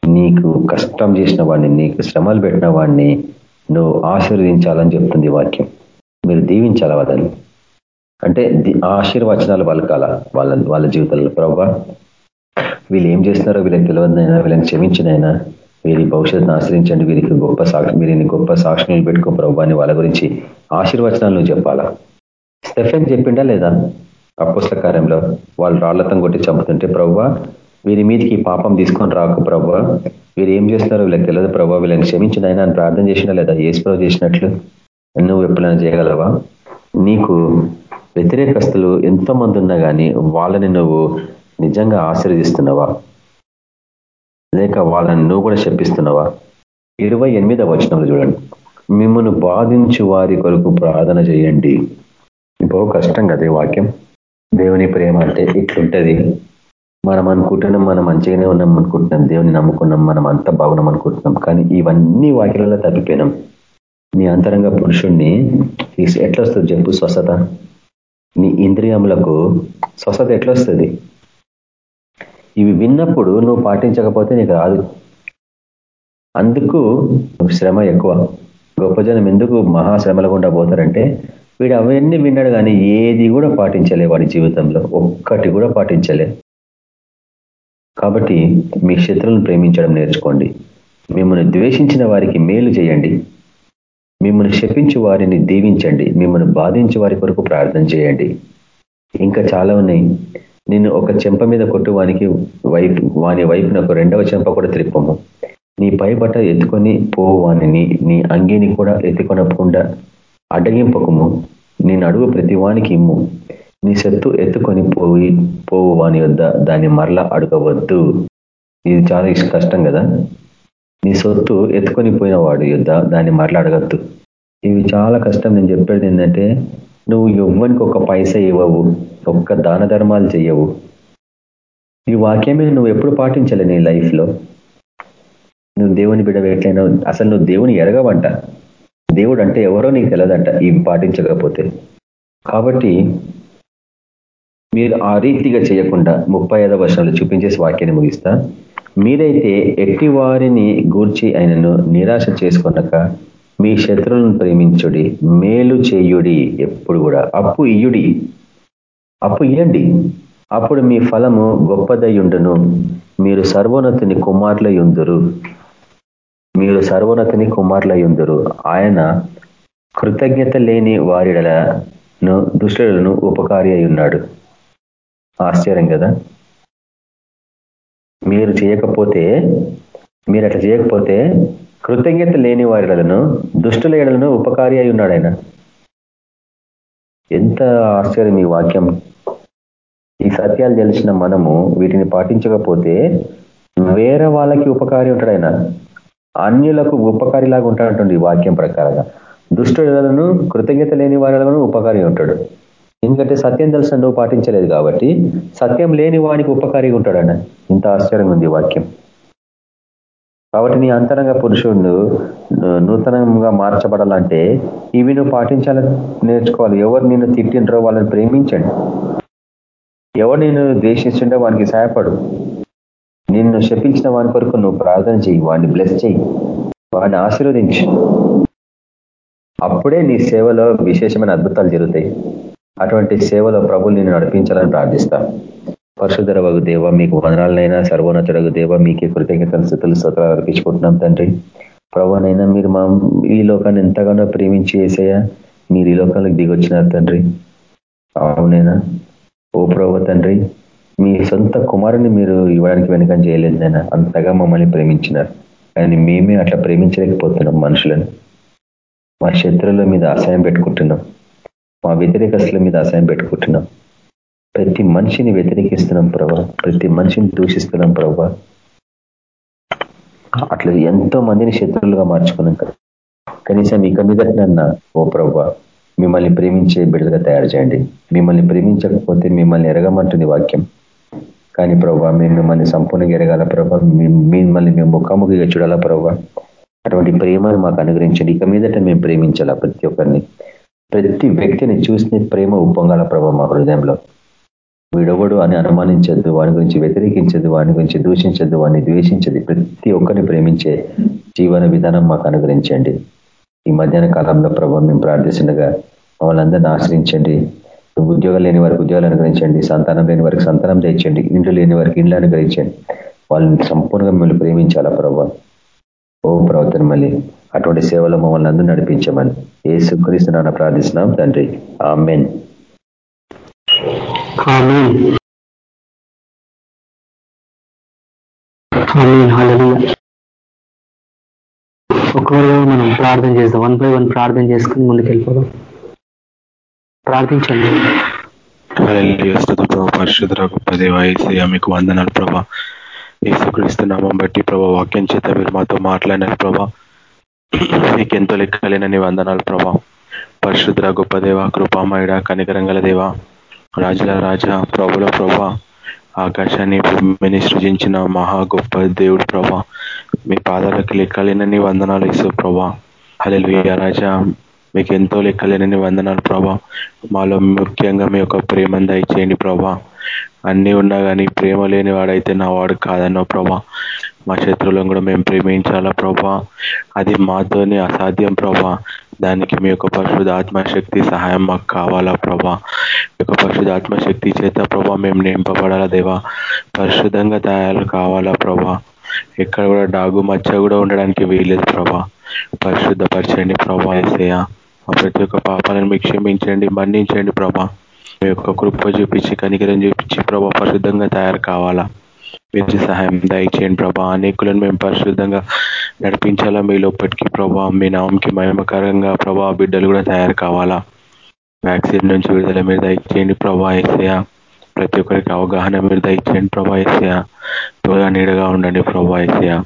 నీకు కష్టం చేసిన వాడిని నీకు శ్రమలు పెట్టిన వాడిని నువ్వు ఆశీర్వదించాలని చెప్తుంది వాక్యం. మీరు దీవించాల వాళ్ళని అంటే ఆశీర్వచనాలు పలకాల వాళ్ళ వాళ్ళ జీవితంలో ప్రభావ వీళ్ళు ఏం చేస్తున్నారో వీళ్ళకి తెలియదైనా వీళ్ళని క్షమించినైనా వీరి భవిష్యత్తును ఆశ్రయించండి వీరికి గొప్ప సాక్షి వీరిని గొప్ప సాక్షులు పెట్టుకో ప్రభు అని వాళ్ళ గురించి ఆశీర్వచనాలు నువ్వు చెప్పాలా? స్టెఫెన్ చెప్పిండా లేదా? అప్పుస్ల కార్యంలో వాళ్ళు రాళ్ళతం కొట్టి చంపుతుంటే ప్రవ్వ వీరి మీదకి పాపం తీసుకొని రాకు ప్రవ్వ. వీరు ఏం చేస్తున్నారో? వీళ్ళకి తెలియదు ప్రభావ వీళ్ళని క్షమించిన ఆయన అని ప్రార్థన చేసినా లేదా? ఏ చేసినట్లు నువ్వు ఎప్పుడైనా చేయగలవా? నీకు వ్యతిరేకస్తులు ఎంతో మంది ఉన్నా కానీ వాళ్ళని నువ్వు నిజంగా ఆశీర్వదిస్తున్నావా? లేక వాళ్ళని నువ్వు కూడా చెప్పిస్తున్నావా ఇరవై ఎనిమిదవ వచనంలో చూడండి. మిమ్మల్ని బాధించు వారి కొరకు ప్రార్థన చేయండి. బహు కష్టం కదా వాక్యం. దేవుని ప్రేమ అంటే ఇట్లుంటది. మనం అనుకుంటున్నాం మనం మంచిగానే ఉన్నాం అనుకుంటున్నాం దేవుని నమ్ముకున్నాం మనం అంతా బాగున్నాం అనుకుంటున్నాం కానీ ఇవన్నీ వాక్యాలలో తప్పిపోయినాం. నీ అంతరంగ పురుషుణ్ణి ఎట్లా వస్తుంది చెప్పు స్వస్థత? నీ ఇంద్రియములకు స్వస్థత ఎట్లా వస్తుంది ఇవి విన్నప్పుడు నువ్వు పాటించకపోతే నీకు రాదు. అందుకు శ్రమ ఎక్కువ. గొప్ప జనం ఎందుకు మహాశ్రమల గుండా పోతారంటే వీడు అవన్నీ విన్నాడు కానీ ఏది కూడా పాటించలే వాడి జీవితంలో. ఒక్కటి కూడా పాటించలే. కాబట్టి మీ శత్రువులను ప్రేమించడం నేర్చుకోండి. మిమ్మల్ని ద్వేషించిన వారికి మేలు చేయండి. మిమ్మల్ని శపించి వారిని దీవించండి. మిమ్మల్ని బాధించి వారి కొరకు ప్రార్థన చేయండి. ఇంకా చాలా ఉన్నాయి. నేను ఒక చెంప మీద కొట్టు వానికి వైపు వాని వైపున ఒక రెండవ చెంప కూడా త్రిప్పము. నీ పై బట్ట ఎత్తుకొని పోవు వాణిని నీ అంగీని కూడా ఎత్తుకొనకుండా అడ్డగింపకము. నేను అడుగు ప్రతివానికి ఇమ్ము. నీ సత్తు ఎత్తుకొని పోయి పోవు వాని వద్ద దాన్ని మరలా అడగవద్దు. ఇది చాలా కష్టం కదా? నీ సొత్తు ఎత్తుకొని పోయిన వాడు యుద్ధ దాన్ని మరలా అడగద్దు. ఇవి చాలా కష్టం. నేను చెప్పేది ఏంటంటే నువ్వు ఇవ్వనికి ఒక పైస ఇవ్వవు ఒక్క దాన ధర్మాలు చెయ్యవు. ఈ వాక్యమే నువ్వు ఎప్పుడు పాటించలే నీ లైఫ్లో? నువ్వు దేవుని బిడ్డ ఎట్లయినా అసలు నువ్వు దేవుని ఎరగవంట. దేవుడు అంటే ఎవరో నీకు తెలియదంట ఇవి పాటించకపోతే. కాబట్టి మీరు ఆ రీతిగా చేయకుండా ముప్పై ఐదవ వర్షాలు చూపించేసి వాక్యాన్ని ముగిస్తా. మీరైతే ఎట్టి వారిని గూర్చి ఆయనను నిరాశ చేసుకున్నాక మీ శత్రువులను ప్రేమించుడి మేలు చేయుడి ఎప్పుడు కూడా. అప్పు ఇయుడి అప్పు ఇయండి అప్పుడు మీ ఫలము గొప్పదయ్యుండును మీరు సర్వోన్నతిని కుమారులయ్యుందురు మీరు సర్వోన్నతిని కుమారులయ్యుందురు. ఆయన కృతజ్ఞత లేని వారిడలను దుష్టులను ఉపకారి అయి ఉన్నాడు ఆశ్చర్యం కదా? మీరు చేయకపోతే మీరు అట్లా చేయకపోతే కృతజ్ఞత లేని వారిలను దుష్టుల ఎడలను ఉపకారి అయి ఉన్నాడు ఆయన ఎంత ఆశ్చర్యం ఈ వాక్యం. ఈ సత్యాలు తెలిసిన మనము వీటిని పాటించకపోతే వేరే వాళ్ళకి ఉపకారి ఉంటాడు ఆయన అన్యులకు ఉపకారిలాగా ఉంటాడంటుంది ఈ వాక్యం ప్రకారంగా. దుష్టులను కృతజ్ఞత లేని వారిలను ఉపకారి ఉంటాడు. ఎందుకంటే సత్యం తెలిసిన నువ్వు పాటించలేదు కాబట్టి సత్యం లేని వానికి ఉపకారిగా ఉంటాడన్న ఇంత ఆశ్చర్యంగా ఉంది వాక్యం. కాబట్టి నీ అంతరంగ పురుషుడు నూతనంగా మార్చబడాలంటే ఇవి నువ్వు పాటించాలని నేర్చుకోవాలి. ఎవరు నిన్ను తిట్టిండ్రో వాళ్ళని ప్రేమించండి. ఎవరు నేను ద్వేషించిండో వానికి సహాయపడు. నిన్ను శపించిన వాని కొరకు నువ్వు ప్రార్థన చెయ్యి వాడిని బ్లెస్ చెయ్యి వాడిని ఆశీర్వదించు. అప్పుడే నీ సేవలో విశేషమైన అద్భుతాలు జరుగుతాయి. అటువంటి సేవలో ప్రభులు నేను నడిపించాలని ప్రార్థిస్తా. పరశుధర దేవ మీకు వనరాలనైనా సర్వోన్నతుడగు దేవ మీకే కృతజ్ఞతలు స్థితులు స్తోత్రాలు అర్పించుకుంటున్నాం తండ్రి. ప్రభునైనా మీరు మా ఈ లోకాన్ని ఎంతగానో ప్రేమించి వేసేయా మీరు ఈ లోకానికి దిగొచ్చినారు తండ్రి. అవునైనా? ఓ ప్రభు తండ్రి మీ సొంత కుమారుని మీరు ఇవ్వడానికి వెనుక చేయలేదైనా అంతగా మమ్మల్ని ప్రేమించినారు. కానీ మేమే అట్లా ప్రేమించలేకపోతున్నాం మనుషులను. మా శత్రువుల మీద ఆశయం పెట్టుకుంటున్నాం. మా వ్యతిరేకస్తుల మీద ఆశయం పెట్టుకుంటున్నాం. ప్రతి మనిషిని వ్యతిరేకిస్తున్నాం ప్రభా. ప్రతి మనిషిని దూషిస్తున్నాం ప్రభా. అట్లా ఎంతో మందిని శత్రువులుగా మార్చుకున్నాం కదా. కనీసం ఇక మీదటనన్నా ఓ ప్రభా మిమ్మల్ని ప్రేమించే బిడ్డగా తయారు చేయండి. మిమ్మల్ని ప్రేమించకపోతే మిమ్మల్ని ఎరగమంటుంది వాక్యం. కానీ ప్రభావ మేము మిమ్మల్ని సంపూర్ణంగా ఎరగాల ప్రభావ మిమ్మల్ని మేము ముఖాముఖిగా చూడాలా ప్రభావ అటువంటి ప్రేమను మాకు అనుగ్రహించండి. ఇక మీదట మేము ప్రేమించాలా ప్రతి ఒక్కరిని. ప్రతి వ్యక్తిని చూసిన ప్రేమ ఉప్పొంగాల ప్రభావ మా హృదయంలో. విడవడు అని అనుమానించద్దు వాని గురించి వ్యతిరేకించదు వాని గురించి దూషించద్దు వాడిని ద్వేషించదు ప్రతి ఒక్కరిని ప్రేమించే జీవన విధానం మాకు అనుగ్రహించండి. ఈ మధ్యాహ్న కాలంలో ప్రభావం మేము ప్రార్థిస్తుండగా మమ్మల్ని అందరినీ ఆశ్రయించండి. ఉద్యోగాలు లేని వారికి ఉద్యోగాలు అనుగ్రహించండి సంతానం లేని వారికి సంతానం తెచ్చండి ఇండ్లు లేని వారికి ఇండ్లు అనుగ్రహించండి. వాళ్ళని సంపూర్ణంగా మిమ్మల్ని ప్రేమించాలా ప్రభావ ఓ ప్రవర్తన మళ్ళీ అటువంటి సేవలు మమ్మల్ని అందరూ నడిపించమని ఏ సుఖరిస్తున్నాను ప్రార్థిస్తున్నాం తండ్రి. ఆమెన్. ఒకవేళ మనం ప్రార్థన చేద్దాం వన్ బై వన్ ప్రార్థన చేసుకుని ముందుకెళ్ళిపోదాం. ప్రార్థించండి. పరిశుద్ధ గొప్ప మీకు వందనాలు ప్రభా. యేసుక్రీస్తు నామం బట్టి ప్రభా వాక్యం చేత మీరు మాతో మాట్లాడినారు ప్రభా. మీకు ఎంతో లెక్కలేనని వందనాలు ప్రభా. పరిశుద్ర గొప్ప దేవ కృపామయుడ కనికరంగల దేవ. రాజుల రాజా ప్రభుల ప్రభా. ఆకాశాన్ని భూమిని సృజించిన మహా గొప్ప దేవుడు ప్రభా. మీ పాదాలకు లెక్కలేనని వందనాలు ఇసు ప్రభా. హలెలు రాజా. మీకు ఎంతో లెక్కలేనని వందనాలు ప్రభా. మాలో ముఖ్యంగా మీ యొక్క ప్రేమను దయచేయండి ప్రభా. అన్నీ ఉన్నా కానీ ప్రేమ లేని వాడైతే నా వాడు కాదన్నో ప్రభా. మా శత్రువులను కూడా మేము ప్రేమించాలా ప్రభా. అది మాతోనే అసాధ్యం ప్రభా. దానికి మీ యొక్క పరిశుద్ధ ఆత్మశక్తి సహాయం మాకు కావాలా ప్రభా. యొక్క పరిశుద్ధ ఆత్మశక్తి చేత ప్రభా మేము నింపబడాలా దేవా. పరిశుద్ధంగా తయారు కావాలా ప్రభా. ఎక్కడ కూడా డాగు మచ్చ కూడా ఉండడానికి వీలేదు ప్రభా. పరిశుద్ధపరచండి ప్రభా మా ప్రతి ఒక్క పాపాలను మీకు క్షమించండి మన్నించండి ప్రభా. మీ యొక్క కృప చూపించి కనికరం చూపించి ప్రభా పరిశుద్ధంగా తయారు కావాలా? మీరు సహాయం దయచేయండి ప్రభా. అనేకులను మేము పరిశుద్ధంగా నడిపించాలా? మీ ప్రభా మీ నామంకి మహిమకరంగా ప్రభా బిడ్డలు కూడా తయారు కావాలా? వ్యాక్సిన్ నుంచి విడుదల మీరు దయచేయండి ప్రభా ఎస్ఏ ప్రతి ఒక్కరికి అవగాహన మీరు దయచేయండి ప్రభా ఎస్ఏ త్వరగా నీడగా ఉండండి ప్రభా ఎస్ఏ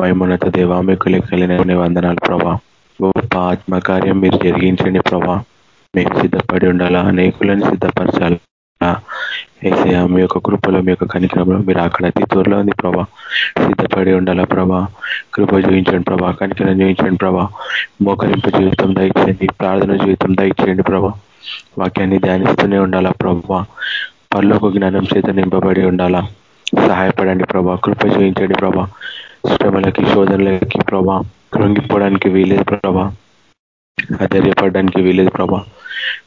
మహిమోన్నత దేవా మీకు లెక్కలేని వందనాలు ప్రభా. గొప్ప ఆత్మకార్యం మీరు జరిగించండి ప్రభా. మేము సిద్ధపడి ఉండాలా? అనేకులను సిద్ధపరచాలా? ఏసయ మీ యొక్క కృపలో మీ యొక్క కనికరంలో మీరు అక్కడ అతి త్వరలో ఉంది ప్రభా. సిద్ధపడి ఉండాలా ప్రభా? కృప చూపించండి ప్రభా. కనికరం చూపించండి ప్రభా. మోకరింపు జీవితం దయచేయండి. ప్రార్థన జీవితం దయచేయండి ప్రభా. వాక్యాన్ని ధ్యానిస్తూనే ఉండాలా ప్రభా? పర్లోక జ్ఞానం చేత నింపబడి ఉండాలా? సహాయపడండి ప్రభా. కృప చూపించండి ప్రభా. శ్రమలకి శోధనలకి ప్రభా. కృంగిపోవడానికి వీలేదు ప్రభా. అధైర్యపడడానికి వీలేదు ప్రభా.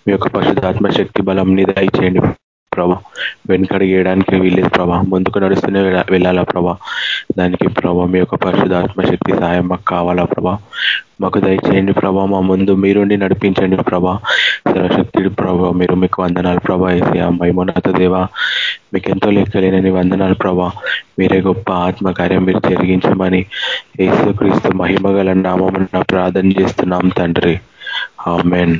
మీ యొక్క పరిశుద్ధ ఆత్మశక్తి బలం ని దయచేయండి ప్రభా. వెనుకడిగేయడానికి వీల్లేదు ప్రభా. ముందుకు నడుస్తూనే వెళ్ళాలా ప్రభా. దానికి ప్రభా మీ యొక్క పరిశుధాత్మశక్తి సహాయం మాకు కావాలా ప్రభా. మాకు దయచేయండి ప్రభా. మా ముందు మీరుండి నడిపించండి ప్రభా. సర్వశక్తి ప్రభా మీరు మీకు వందనాలు ప్రభా. ఏసయా మైమోన్నత దేవ మీకెంతో లెక్కలేనని వందనాలు ప్రభా. మీరే గొప్ప ఆత్మకార్యం మీరు జరిగించమని యేసుక్రీస్తు మహిమగల నామమున ప్రార్థన చేస్తున్నాం తండ్రి. ఆమెన్.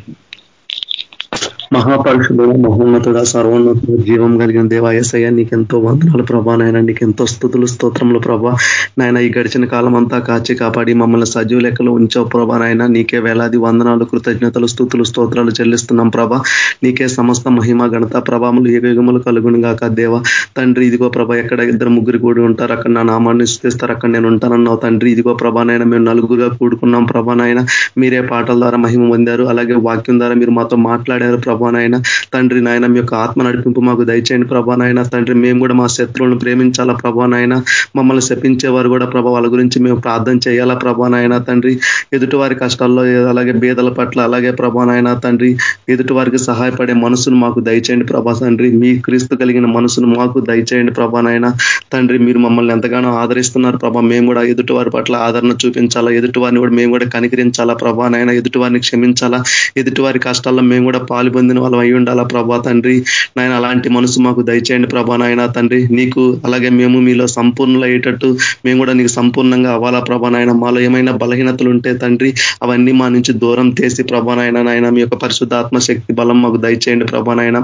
మహాపరుషుడు మహోన్నతుడ సర్వోన్నతుడు జీవం కలిగిన దేవాయసయ్య నీకెంతో వందనాలు ప్రభా నాయన నీకెంతో స్థుతులు స్తోత్రములు ప్రభా. నాయన ఈ గడిచిన కాలం అంతా కాచి కాపాడి మమ్మల్ని సజీవ లెక్కలు ఉంచావు ప్రభా నాయన. నీకే వేలాది వందనాలు కృతజ్ఞతలు స్థుతులు స్తోత్రాలు చెల్లిస్తున్నాం ప్రభా. నీకే సమస్త మహిమ గణత ప్రభాములు ఏ యుగములు కలుగును గాక దేవ. తండ్రి ఇదిగో ప్రభా ఎక్కడ ఇద్దరు ముగ్గురు కూడి ఉంటారు అక్కడ నా నామాన్ని స్థిస్తారు అక్కడ నేను ఉంటానన్నావు తండ్రి. ఇదిగో ప్రభా నాయన మేము నలుగురుగా కూడుకున్నాం ప్రభా నాయన. మీరే పాటల ద్వారా మహిమ పొందారు అలాగే వాక్యం ద్వారా మీరు మాతో మాట్లాడారు ప్రభా. ప్రభానైనా తండ్రి నాయన మీ యొక్క ఆత్మ నడిపింపు మాకు దయచేయండి ప్రభానైనా తండ్రి మేము కూడా మా శత్రువులను ప్రేమించాలా ప్రభానైనా మమ్మల్ని శపించేవారు కూడా ప్రభా వాళ్ళ గురించి మేము ప్రార్థన చేయాలా ప్రభానైనా తండ్రి. ఎదుటి వారి కష్టాల్లో అలాగే బేదల పట్ల అలాగే ప్రభానైనా తండ్రి. ఎదుటి వారికి సహాయపడే మనసును మాకు దయచేయండి ప్రభా తండ్రి. మీ క్రీస్తు కలిగిన మనసును మాకు దయచేయండి ప్రభానైనా తండ్రి మీరు మమ్మల్ని ఎంతగానో ఆదరిస్తున్నారు ప్రభా. మేము కూడా ఎదుటి వారి పట్ల ఆదరణ చూపించాలా. ఎదుటి వారిని కూడా మేము కూడా కనికరించాలా ప్రభానైనా ఎదుటి వారిని క్షమించాలా. ఎదుటి వారి కష్టాల్లో మేము కూడా పాల్పొంది పొందిన వాళ్ళు అయి ఉండాలా ప్రభా తండ్రి? నాయన అలాంటి మనసు మాకు దయచేయండి ప్రభా నాయన తండ్రి. నీకు అలాగే మేము మీలో సంపూర్ణలు అయ్యేటట్టు మేము కూడా నీకు సంపూర్ణంగా అవ్వాలా ప్రభా నాయన. మాలో ఏమైనా బలహీనతలు ఉంటే తండ్రి అవన్నీ మా నుంచి దూరం తీసి ప్రభా నాయన నాయన మీ యొక్క పరిశుద్ధాత్మ శక్తి బలం మాకు దయచేయండి ప్రభా నాయన.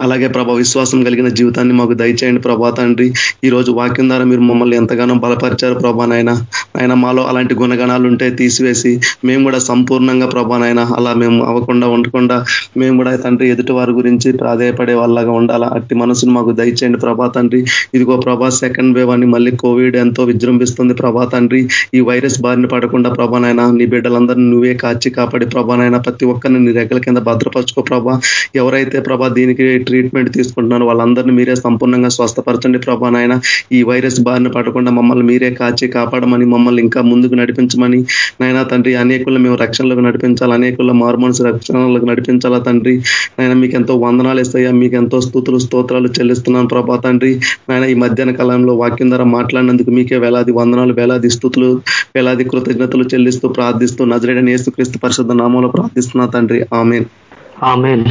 అలాగే ప్రభా విశ్వాసం కలిగిన జీవితాన్ని మాకు దయచేయండి ప్రభా తండ్రి. ఈ రోజు వాక్యం ద్వారా మీరు మమ్మల్ని ఎంతగానో బలపరిచారు ప్రభా నాయన. ఆయన మాలో అలాంటి గుణగణాలు ఉంటే తీసివేసి మేము కూడా సంపూర్ణంగా ప్రభా నాయన అలా మేము అవ్వకుండా ఉండకుండా మేము కూడా తండ్రి ఎదుటి వారి గురించి ప్రాధాయపడే వాళ్ళగా ఉండాలా. అట్టి మనసును మాకు దయచేయండి ప్రభా తండ్రి. ఇదిగో ప్రభా సెకండ్ వేవ్ అని మళ్ళీ కోవిడ్ ఎంతో విజృంభిస్తుంది ప్రభా తండ్రి. ఈ వైరస్ బారిన పడకుండా ప్రభానైనా నీ బిడ్డలందరినీ నువ్వే కాచి కాపాడి ప్రభానైనా ప్రతి ఒక్కరిని నీ రెక్కల కింద భద్రపరచుకో ప్రభా. ఎవరైతే ప్రభా దీనికి ట్రీట్మెంట్ తీసుకుంటున్నారు వాళ్ళందరినీ మీరే సంపూర్ణంగా స్వస్థపరచండి ప్రభా నాయన. ఈ వైరస్ బారిన పడకుండా మమ్మల్ని మీరే కాచి కాపాడమని మమ్మల్ని ఇంకా ముందుకు నడిపించమని. నాయన తండ్రి అనేకుల్లో మేము రక్షణలకు నడిపించాలి. అనేకుల్లో మారుమనసు రక్షణలకు నడిపించాలా తండ్రి? నాయన మీకు ఎంతో వందనాలు ఇస్తాయా మీకు ఎంతో స్థుతులు స్తోత్రాలు చెల్లిస్తున్నాను ప్రభా తండ్రి. నాయన ఈ మధ్యాహ్న కాలంలో వాక్యం ద్వారా మాట్లాడినందుకు మీకే వేలాది వందనాలు వేలాది స్థుతులు వేలాది కృతజ్ఞతలు చెల్లిస్తూ ప్రార్థిస్తూ నజరేడని యేసుక్రీస్తు పరిశుద్ధ నామంలో ప్రార్థిస్తున్నా తండ్రి. ఆమె ఆమెన్.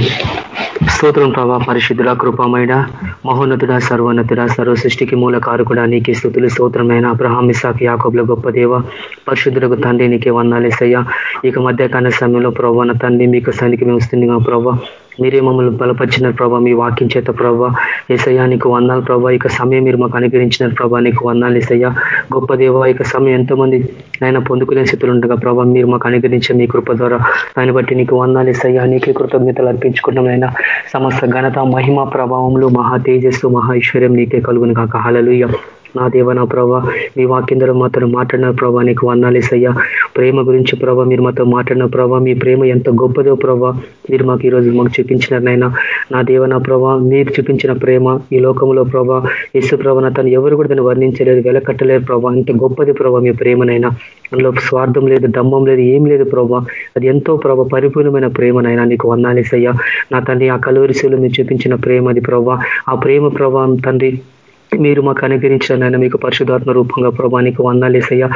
స్తోత్రం ప్రభా పరిశుద్ధుల కృపమైన మహోన్నతుడ సర్వోన్నతుడ సర్వ సృష్టికి మూల కారుకుడా నీకే స్థుతులు స్తోత్రమైన అబ్రహాం ఇసాక్ యాకోబుల గొప్ప దేవ పరిశుద్ధులకు తండ్రి నీకే వందాలేసయ్యా ఇక మధ్యకాల సమయంలో ప్రభా తండ్రి మీకు సన్నికి మేము వస్తుందిగా ప్రభావ మీరే మమ్మల్ని బలపరిచిన ప్రభా మీ వాక్యం చేత ప్రభా. ఏసయ్యా నీకు వందాలు ప్రభా. ఇక సమయం మీరు మాకు అనుగ్రహించిన ప్రభా. నీకు వందాలు ఏసయ్యా. గొప్ప దేవ ఇక సమయం ఎంతో మంది ఆయన పొందుకునే స్థితులు ఉండగా ప్రభా మీరు మాకు అనుగ్రహించే మీ కృప ద్వారా దాన్ని బట్టి నీకు వందాలు ఏసయ్యా. నీకే కృతజ్ఞతలు అర్పించుకున్నామైనా సమస్త ఘనత మహిమ ప్రభావంలో మహా తేజస్సు మహా ఐశ్వర్యం నీకే కలుగును కాక. హలలుయ్య నా దేవ నా ప్రభా మీ వాక్యందరూ మాతో మాట్లాడిన ప్రభా నీకు వందాలేసయ్యా ప్రేమ గురించి ప్రభా మీరు మాతో మాట్లాడిన ప్రభా మీ ప్రేమ ఎంత గొప్పదో ప్రభా మీరు మాకు ఈరోజు మాకు చూపించినారనైనా నా దేవ నా ప్రభా మీరు చూపించిన ప్రేమ ఈ లోకంలో ప్రభా యేసు ప్రభా తను ఎవరు కూడా దాన్ని వర్ణించలేదు వెలకట్టలేదు ప్రభా. ఇంత గొప్పది ప్రభా మీ ప్రేమనైనా అందులో స్వార్థం లేదు దమ్మం లేదు ఏం లేదు ప్రభా. అది ఎంతో ప్రభా పరిపూర్ణమైన ప్రేమనైనా నీకు వందాలేసయ్యా నా తండ్రి ఆ కలువరిశీలు మీరు చూపించిన ప్రేమ అది ప్రభా. ఆ ప్రేమ ప్రభా తండ్రి మీరు మాకు అనుగ్రహించిన నాయన మీకు పరిశుధాత్మ రూపంగా ప్రభానికి వందాలేసయ్యా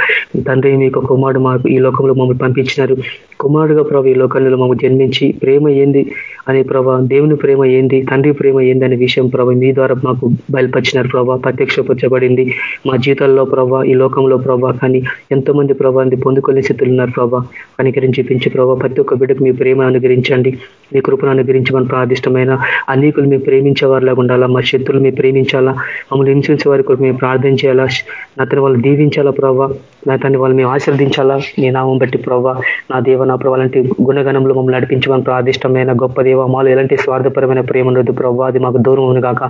తండ్రి మీకు కుమారుడు మాకు ఈ లోకంలో మమ్మల్ని పంపించినారు. కుమారుడుగా ప్రభు ఈ లోకంలో మమ్మల్ని జన్మించి ప్రేమ ఏంది అనే ప్రభా దేవుని ప్రేమ ఏంది తండ్రి ప్రేమ ఏంది అనే విషయం ప్రభ మీ ద్వారా మాకు బయలుపరిచినారు ప్రభా. ప్రత్యక్షపరచబడింది మా జీవితాల్లో ప్రభా ఈ లోకంలో ప్రభా. కానీ ఎంతో మంది ప్రభా పొందుకునే స్థితులు ఉన్నారు ప్రభా. కనికరించి చూపించి ప్రభా ప్రతి ఒక్క బిడ్డకు మీ ప్రేమ అనుగ్రహించండి. మీ కృపను అనుగ్రహించమని ప్రాదిష్టమైన అనేకులు మీ ప్రేమించే వారిలాగా ఉండాలా? మా శత్రులు మీ ప్రేమించాలా? మమ్మల్ని హింసించే వారి కొరకు మేము ప్రార్థించేలా నా తను వాళ్ళు దీవించాలా ప్రభావ నా తను వాళ్ళు మేము ఆశీర్దించాలా నీ నామం బట్టి ప్రభావ నా దేవ నా ప్రభావ అలాంటి గుణగణంలో మమ్మల్ని నడిపించమని ప్రాదిష్టమైన గొప్ప దేవ మాలో ఎలాంటి స్వార్థపరమైన ప్రేమ ఉండదు ప్రభావ అది మాకు దూరం కాక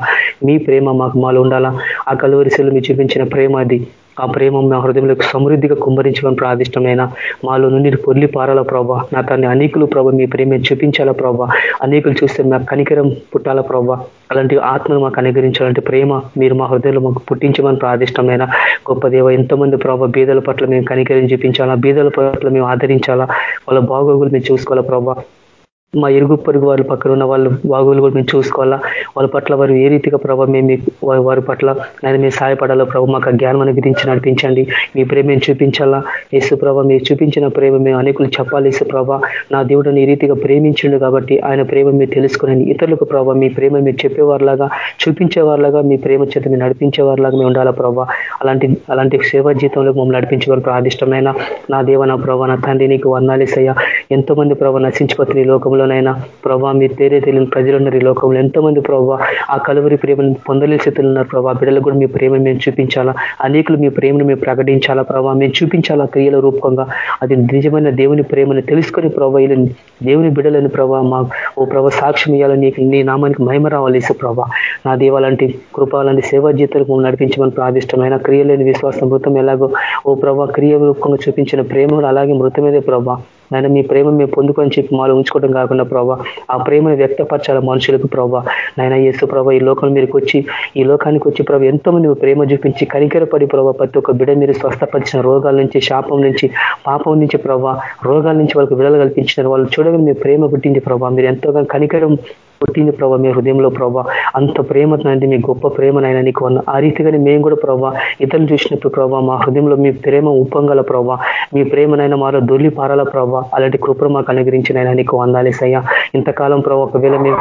మీ ప్రేమ మాకు మాలో ఉండాలా? ఆ కలువరిశలు మీరు చూపించిన ప్రేమ అది. ఆ ప్రేమ మా హృదయంలోకి సమృద్ధిగా కుమ్మరించమని ప్రాదిష్టమైన. మాలో నుండి పొల్లి పారాల ప్రభా. నా తన్ని అనేకులు ప్రభ మీ ప్రేమ చూపించాలా ప్రభా. అనేకులు చూస్తే మా కనికరం పుట్టాలా ప్రభా. అలాంటి ఆత్మను మాకు అనుగరించాలంటే ప్రేమ మీరు మా హృదయంలో మాకు పుట్టించమని ప్రాదిష్టమైన గొప్ప దేవ. ఎంతోమంది ప్రభావ బీదల పట్ల మేము కనికరం చూపించాలా బీదల పట్ల మేము ఆదరించాలా. వాళ్ళ బాగోగులు మేము చూసుకోవాలా ప్రభా. మా ఇరుగు పొరుగు వారి పక్కన ఉన్న వాళ్ళు బాగోలు కూడా మేము చూసుకోవాలా? వాళ్ళ పట్ల వారు ఏ రీతిగా ప్రభావ మేము వారి పట్ల నేను మేము సహాయపడాలో ప్రభు? మాకు జ్ఞానం అనుగ్రహించి నడిపించండి. మీ ప్రేమ మేము చూపించాలా? యేసు ప్రభ మీరు చూపించిన ప్రేమ మేము అనేకులు చెప్పాలి యేసు ప్రభ? నా దేవుడు ఈ రీతిగా ప్రేమించిండు కాబట్టి ఆయన ప్రేమ మీరు తెలుసుకుని ఇతరులకు ప్రభావ మీ ప్రేమ మీరు చెప్పేవారిలాగా చూపించేవారిలాగా మీ ప్రేమ చేత మీరు నడిపించేవారిలాగా మేము ఉండాలా ప్రభావ అలాంటి అలాంటి సేవా జీవితంలో మమ్మల్ని నడిపించేవారు ప్రాదిష్టమైన నా దేవ నా ప్రభా నా తండ్రి నీకు వర్ణాలేసయ్యా ఎంతోమంది ప్రభావ నశించిపోతున్న ఈ లోకంలో. లోకంలోనైనా ప్రభా మీ తేరే తెలియని ప్రజలు ఉన్నారు ఈ లోకంలో. ఎంతో మంది ప్రభావ ఆ కలువరి ప్రేమను పొందలే స్థితిలో ఉన్నారు ప్రభావ బిడ్డలు కూడా మీ ప్రేమ మేము చూపించాలా? అనేకులు మీ ప్రేమను మేము ప్రకటించాలా ప్రభావ మేము చూపించాలా క్రియల రూపంగా? అది నిజమైన దేవుని ప్రేమను తెలుసుకొని ప్రభావ దేవుని బిడ్డలని ప్రభావ మా ఓ ప్రభావ సాక్ష్యం ఇవ్వాలని నీకు నీ నామానికి మహిమ రావాలి ప్రభా. నా దేవాలంటి కృపాలంటి సేవా జీతాలకు నడిపించమని ప్రాదిష్టమైన క్రియలేని విశ్వాసం మృతం ఎలాగో ఓ ప్రభా క్రియ రూపంగా చూపించిన ప్రేమ అలాగే మృతమేదే ప్రభా. నాయన మీ ప్రేమ మేము పొందుకొని చెప్పి మాలో ఉంచుకోవడం కాకుండా ప్రభావ ఆ ప్రేమను వ్యక్తపరచాల మనుషులకు ప్రభావ నాయన యేసు ప్రభావ ఈ లోకం మీదకి వచ్చి ఈ లోకానికి వచ్చి ప్రభావ ఎంతో మంది ప్రేమ చూపించి కనికరపడి ప్రభావ ప్రతి ఒక్క బిడ మీరు స్వస్థపరిచిన రోగాల నుంచి శాపం నుంచి పాపం నుంచి ప్రభావ రోగాల నుంచి వాళ్ళకి విడుదల కల్పించినారు వాళ్ళు చూడగా మీ ప్రేమ పుట్టింది ప్రభావ మీరు ఎంతోగా కనికరం పుట్టింది ప్రభావ మీ హృదయంలో ప్రభావ అంత ప్రేమనండి మీ గొప్ప ప్రేమనైనా నీకు అన్న ఆ రీతిగానే మేము కూడా ప్రభావ ఇతరులు చూసినప్పుడు ప్రభావ మా హృదయంలో మీ ప్రేమ ఉప్పంగల ప్రభావ మీ ప్రేమనైనా మాలో దొల్లి పారాల ప్రభావ అలాంటి కృపను మాకు అనుగ్రహించినైనా నీకు అందాలేసయ్యా ఇంతకాలం ప్రభావ ఒకవేళ మేము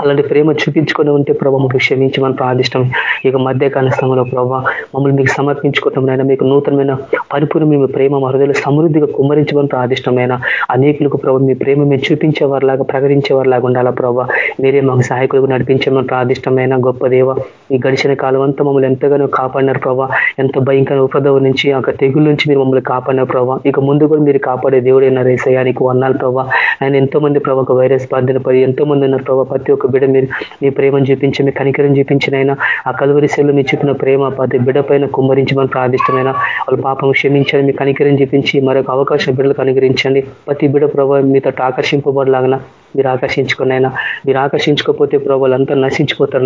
అలాంటి ప్రేమ చూపించుకొని ఉంటే ప్రభావ మీకు క్షమించమని ప్రార్థిష్టం. ఇక మధ్యకాల సమయంలో ప్రభావ మమ్మల్ని మీకు సమర్పించుకోవటం మీకు నూతనమైన పరిపూర్ణ మేము ప్రేమ మా హృదయలు సమృద్ధిగా కుమ్మరించమని ప్రార్థిష్టమైన అనేకులకు ప్రభావ మీ ప్రేమ మేము చూపించేవారిలాగా ప్రకటించేవారిలాగా ఉండాలా ప్రభావ మీరే మాకు సహాయకులకు నడిపించమని ప్రార్థిష్టమైన గొప్ప దేవ ఈ గడిచిన కాలం అంతా మమ్మల్ని ఎంతగానో కాపాడినారు ప్రభావ ఎంత భయంకర ఉపద్రవం నుంచి ఆ తెగుల నుంచి మీరు మమ్మల్ని కాపాడినారు ప్రభావ ఇక ముందు కూడా మీరు కాపాడే దేవుడైన రేసయానికి వన్నాలు ప్రభావ ఆయన ఎంతో మంది ప్రభావ వైరస్ బాధ్యత పడి ఎంతో మంది ఉన్నారు ప్రభావ ప్రతి ఒక్క బిడ మీరు మీ ప్రేమను చూపించి మీ కనికరం చూపించినైనా ఆ కలువరి శైలు మీరు చూపిన ప్రేమ ప్రతి బిడ పైన కుమ్మరించమని ప్రార్థిష్టమైన వాళ్ళ పాపం క్షమించండి మీ కనికరం చూపించి మరొక అవకాశం బిడ్డలకు అనుగ్రహించండి ప్రతి బిడ ప్రభావం మీతో ఆకర్షింపబడలాగన మీరు ఆకర్షించుకున్నైనా మీరు ఆకర్షించుకోకపోతే ప్రభావాలు అంతా నశించిపోతారు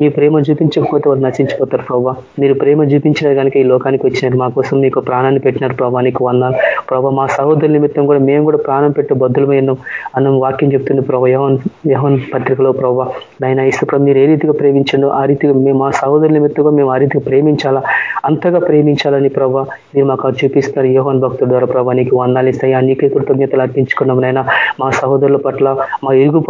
మీ ప్రేమ చూపించకపోతే వాళ్ళు నశించిపోతారు ప్రభావ మీరు ప్రేమ చూపించిన కనుక ఈ లోకానికి వచ్చినారు మా కోసం మీకు ప్రాణాన్ని పెట్టినారు ప్రభావ నీకు వందాలు ప్రభావ మా సహోదరుల నిమిత్తం కూడా మేము కూడా ప్రాణం పెట్టి బద్దులమైనాం అన్న వాక్యం చెప్తుంది ప్రభావ యవన్ యవన్ పత్రికలో ప్రభావ నాయన ఇష్టప్రభు మీరు ఏ రీతిగా ప్రేమించండో ఆ రీతిగా మేము మా సహోదరు నిమిత్తంగా మేము ఆ రీతిగా ప్రేమించాలా? అంతగా ప్రేమించాలని ప్రభావ మీరు మాకు చూపిస్తారు యోహన్ భక్తుల ద్వారా ప్రభావ నీకు వందాలు ఇస్తాయి నీకే కృతజ్ఞతలు అర్పించుకున్నాం నైనా మా సహోదరుల పట్ల మా ఇరుగు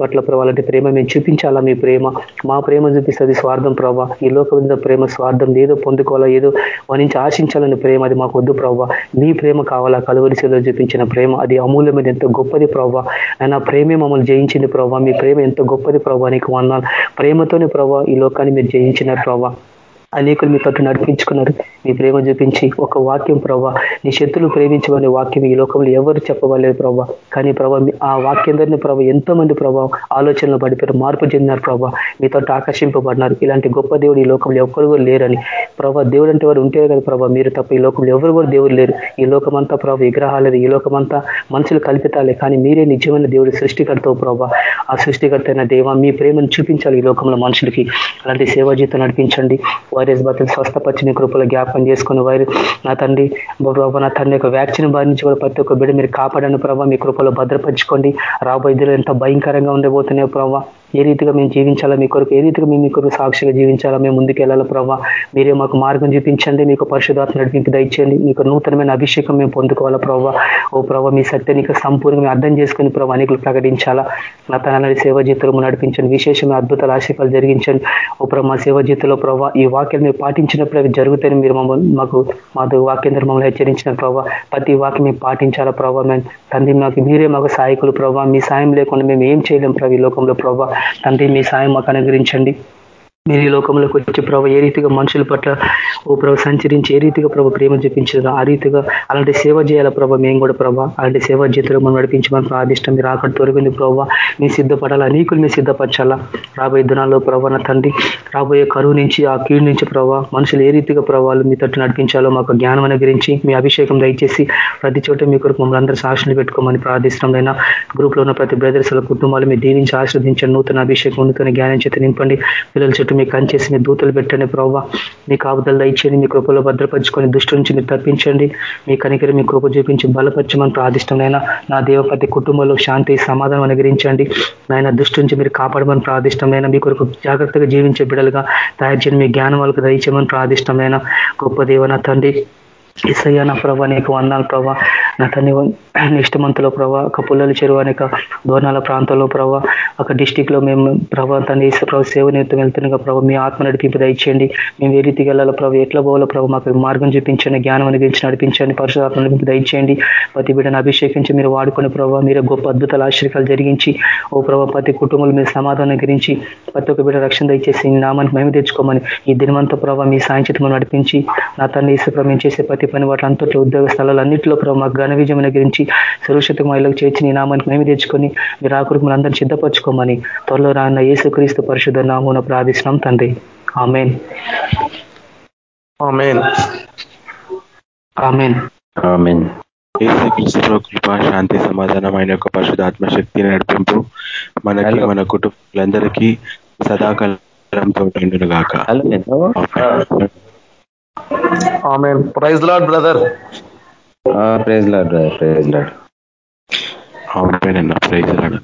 పట్ల ప్రభావ అలాంటి ప్రేమ మేము చూపించాలా? మీ ప్రేమ మా ప్రేమ చూపిస్తుంది స్వార్థం ప్రభావ ఈ లోక ప్రేమ స్వార్థం ఏదో పొందుకోవాలా? ఏదో వరించి ఆశించాలని ప్రేమ అది మాకు వద్దు ప్రభావ మీ ప్రేమ కావాలా? కలువరిశలో చూపించిన ప్రేమ అది అమూల్యమైన ఎంతో గొప్పది ప్రభావ ఆయన ప్రేమే మమ్మల్ని జయించింది ప్రభావ మీ ప్రేమ ఎంతో గొప్పది ప్రభా నీకు వందాలు ప్రేమతోనే ప్రభావ ఈ లోకాన్ని మీరు జయించినారు ప్రభావ అనేకులు మీ తట్టు నడిపించుకున్నారు. మీ ప్రేమ చూపించి ఒక వాక్యం ప్రభా నీ శత్రులు ప్రేమించమనే వాక్యం ఈ లోకంలో ఎవరు చెప్పవలేదు ప్రభావ కానీ ప్రభా ఆ వాక్యం ధరని ప్రభావ ఎంతో మంది ప్రభావ ఆలోచనలు పడిపోయారు మార్పు చెందినారు ప్రభావ మీతో ఆకర్షింపబడినారు. ఇలాంటి గొప్ప దేవుడు ఈ లోకంలో ఎవరు కూడా లేరని. ప్రభావ దేవుడు అంటే వారు ఉంటే కదా ప్రభావ మీరు తప్ప ఈ లోకంలో ఎవరు కూడా దేవుడు లేరు. ఈ లోకమంతా ప్రభావ విగ్రహాలేదు ఈ లోకమంతా మనుషులు కల్పితాలే. కానీ మీరే నిజమైన దేవుడు సృష్టికర్తవు ప్రభావ ఆ సృష్టికర్త అయిన దేవ మీ ప్రేమను చూపించాలి ఈ లోకంలో మనుషులకి. అలాంటి సేవా జీతం నడిపించండి. వైరస్ బాధలు స్వస్థపరిచిన కృపలో జ్ఞాపకం చేసుకుని వైరస్ నా తండ్రి ప్రభావ నా తండ్రి యొక్క వ్యాక్సిన్ బారి నుంచి కూడా ప్రతి ఒక్క బిడ్డ మీరు కాపాడని ప్రభావ. మీ కృపలో భద్రపరచుకోండి. రాబోయే ఎంత భయంకరంగా ఉండబోతున్నాయో ప్రభావ. ఏ రీతిగా మేము జీవించాలా మీ కొరకు ఏ రీతిగా మేము మీ కొరకు సాక్షిగా జీవించాలా మేము ముందుకు వెళ్ళాలా ప్రభావ మీరే మాకు మార్గం చూపించండి మీకు పరిశుధాత్మ నడిపింపు దయచేయండి మీకు నూతనమైన అభిషేకం మేము పొందుకోవాలా ప్రభావ ఓ ప్రభావ మీ సత్యానికి సంపూర్ణంగా అర్థం చేసుకుని ప్రభావ అనేకులు ప్రకటించాలా? నా తనని సేవ జీతులు నడిపించండి విశేషమైన అద్భుతాల ఆశీపాలు జరిగించండి. ఓ ప్రభావ మా సేవ ప్రభావ ఈ వాక్యం మేము పాటించినప్పుడు అవి జరుగుతాయని మీరు మమ్మల్ని మాకు మాకు వాక్యం మమ్మల్ని హెచ్చరించిన ప్రభావ ప్రతి వాక్యం మేము పాటించాలా ప్రభావ మేము తండ్రి మాకు మీరే మాకు సహాయకులు ప్రభావ మీ సాయం లేకుండా మేము ఏం చేయలేం ప్రభావ ఈ లోకంలో ప్రభావ తండ్రి మీ సాయం మాకు అనుగ్రహించండి. మీరు ఈ లోకంలోకి వచ్చి ప్రభావ ఏ రీతిగా మనుషుల పట్ల ఓ ప్రభ సంచరించి ఏ రీతిగా ప్రభ ప్రేమ చూపించారు ఆ రీతిగా అలాంటి సేవ చేయాల ప్రభావ మేము కూడా ప్రభావ అలాంటి సేవ జీతంలో మనం నడిపించమని ప్రార్థిష్టం. మీరు అక్కడ తొలగింది ప్రభావ మీ సిద్ధపడాలా? నీకులు మీ సిద్ధపరచాలా? రాబోయే దినాల్లో ప్రభావ తండ్రి రాబోయే కరువు నుంచి ఆ కీడు నుంచి ప్రభావ మనుషులు ఏ రీతిగా ప్రభావాలు మీ తట్టు నడిపించాలో మాకు జ్ఞానం అనుగ్రహించి మీ అభిషేకం దయచేసి ప్రతి చోట మీ కొరకు మమ్మల్ని అందరూ సాక్షులు పెట్టుకోమని ప్రార్థిష్టం అయినా గ్రూప్లో ఉన్న ప్రతి బ్రదర్స్ల కుటుంబాలు మీ దీవించి ఆశ్రదించండి నూతన అభిషేకం నూతన జ్ఞానం చేత నింపండి. పిల్లల చుట్టూ మీకు కంచేసి మీ దూతలు పెట్టండి ప్రభావ మీ కాపుదలు దయచేయండి మీ కృపలో భద్రపరచుకొని దృష్టి నుంచి మీరు తప్పించండి. మీ కనికరి మీ కృప చూపించి బలపరచమని ప్రార్థిష్టమైన నా దేవపతి కుటుంబంలో శాంతి సమాధానం అనుగ్రహించండి. నాయన దృష్టి నుంచి మీరు కాపాడమని ప్రార్థిష్టమైన మీ కొరకు జాగ్రత్తగా జీవించే బిడలుగా తయారు చేయండి. మీ జ్ఞానం వాళ్ళకు దయచేయమని ప్రార్థిష్టమైన గొప్ప దేవన తండ్రి ఇసయ్య నా ప్రభా నీకు వందాలు ప్రభా. నా తన్ని నెక్స్ట్ ప్రభా. ఒక పుల్లల చెరువు అనే దోర్నాల ప్రాంతంలో ప్రభా. ఒక డిస్టిక్లో మేము ప్రభా తన ప్రభు సేవ నిమిత్తం వెళ్తున్నాగా ప్రభా మీ ఆత్మ నడిపింపు దయచేయండి. మేము ఏ రీతికి వెళ్ళాలో ప్రభు ఎట్లా పోవాలో ప్రభా మాకు మార్గం చూపించండి జ్ఞానం అనుగ్రహించి నడిపించండి పరిశుధాత్మ నడిపింపు దయచేయండి. ప్రతి బిడ్డను అభిషేకించి మీరు వాడుకునే ప్రభావ మీరు గొప్ప అద్భుతాల ఆశ్చర్యాలు జరిగించి ఓ ప్రభావ ప్రతి కుటుంబంలో మీరు సమాధానం గురించి ప్రతి ఒక్క బిడ్డ రక్షణ దయచేసి నామానికి మేము తెచ్చుకోమని ఈ దినవంత ప్రభావ మీ సాయంచితం నడిపించి నా తన్ని ఇసు ప్రభావం చేసే ప్రతి పని వాటి అంతట్లో ఉద్యోగ స్థలాలు అన్నింటిలో ప్రభావ మాకు ఘన విజయం గురించి సురక్షిత మహిళలకు చేర్చి నీ నామానికి మేము తెచ్చుకొని మీరు ఆ కొరకు అందరినీ సిద్ధపరచుకోమని త్వరలో రాన్న యేసుక్రీస్తు పరిశుద్ధ నామూన ప్రార్థిస్తున్నాం తండ్రి. ఆమెన్. ఆమెన్. ఆమెన్. ఆమెన్. ఏసు కృప శాంతి సమాధానం ఆయన యొక్క పరిశుధాత్మ శక్తిని నడిపింపు మనకి. మన కుటుంబాలందరికీ సదాకాలంతో గాక ఆమె praise lord brother. Praise lord praise lord. అవును ప్రైజ్ లాడు.